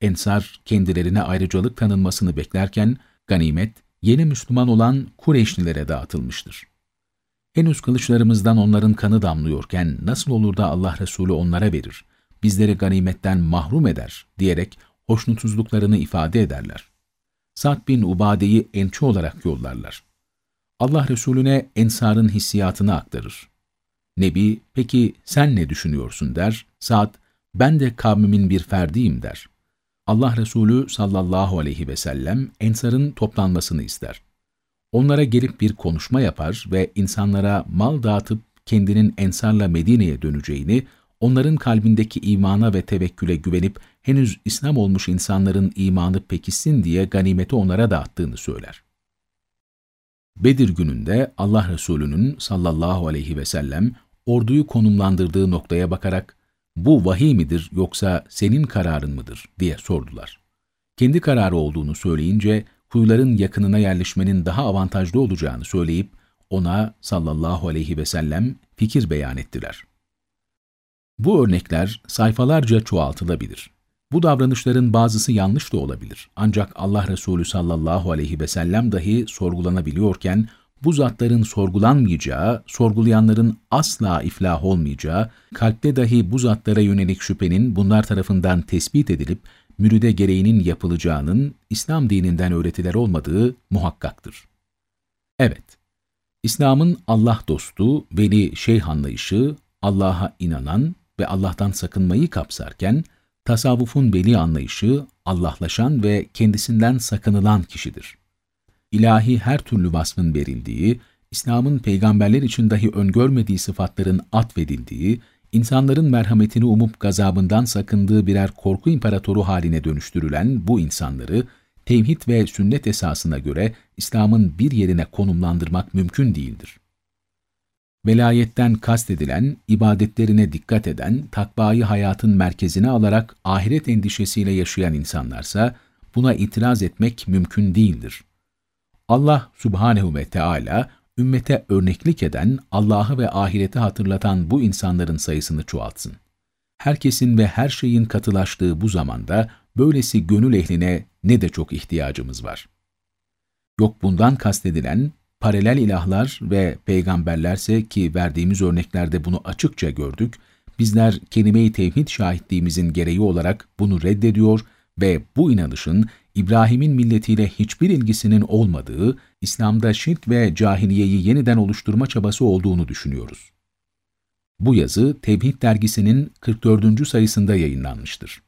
Ensar kendilerine ayrıcalık tanınmasını beklerken ganimet yeni Müslüman olan Kureyşlilere dağıtılmıştır. Henüz kılıçlarımızdan onların kanı damlıyorken nasıl olur da Allah Resulü onlara verir, bizleri ganimetten mahrum eder diyerek hoşnutsuzluklarını ifade ederler. Sa'd bin Ubade'yi ençi olarak yollarlar. Allah Resulüne Ensar'ın hissiyatını aktarır. Nebi, peki sen ne düşünüyorsun der, Sa'd, ben de kavmimin bir ferdiyim der. Allah Resulü sallallahu aleyhi ve sellem Ensar'ın toplanmasını ister. Onlara gelip bir konuşma yapar ve insanlara mal dağıtıp kendinin Ensar'la Medine'ye döneceğini, onların kalbindeki imana ve tevekküle güvenip henüz İslam olmuş insanların imanı pekişsin diye ganimeti onlara dağıttığını söyler. Bedir gününde Allah Resulü'nün sallallahu aleyhi ve sellem orduyu konumlandırdığı noktaya bakarak bu vahiy midir yoksa senin kararın mıdır diye sordular. Kendi kararı olduğunu söyleyince kuyuların yakınına yerleşmenin daha avantajlı olacağını söyleyip ona sallallahu aleyhi ve sellem fikir beyan ettiler. Bu örnekler sayfalarca çoğaltılabilir. Bu davranışların bazısı yanlış da olabilir. Ancak Allah Resulü sallallahu aleyhi ve sellem dahi sorgulanabiliyorken bu zatların sorgulanmayacağı, sorgulayanların asla iflah olmayacağı, kalpte dahi bu zatlara yönelik şüphenin bunlar tarafından tespit edilip müride gereğinin yapılacağının İslam dininden öğretiler olmadığı muhakkaktır. Evet, İslam'ın Allah dostu, veli şeyh anlayışı, Allah'a inanan ve Allah'tan sakınmayı kapsarken, tasavvufun veli anlayışı, Allahlaşan ve kendisinden sakınılan kişidir ilahi her türlü vasfın verildiği, İslam'ın peygamberler için dahi öngörmediği sıfatların atfedildiği, insanların merhametini umup gazabından sakındığı birer korku imparatoru haline dönüştürülen bu insanları, tevhid ve sünnet esasına göre İslam'ın bir yerine konumlandırmak mümkün değildir. Velayetten kastedilen, ibadetlerine dikkat eden, takvayı hayatın merkezine alarak ahiret endişesiyle yaşayan insanlarsa, buna itiraz etmek mümkün değildir. Allah subhanehu ve Teala ümmete örneklik eden, Allah'ı ve ahireti hatırlatan bu insanların sayısını çoğaltsın. Herkesin ve her şeyin katılaştığı bu zamanda böylesi gönül ehline ne de çok ihtiyacımız var. Yok bundan kastedilen paralel ilahlar ve peygamberlerse ki verdiğimiz örneklerde bunu açıkça gördük, Bizler kelime-i tevhid şahitliğimizin gereği olarak bunu reddediyor ve bu inanışın İbrahim'in milletiyle hiçbir ilgisinin olmadığı, İslam'da şirk ve cahiliyeyi yeniden oluşturma çabası olduğunu düşünüyoruz. Bu yazı Tevhid dergisinin 44. sayısında yayınlanmıştır.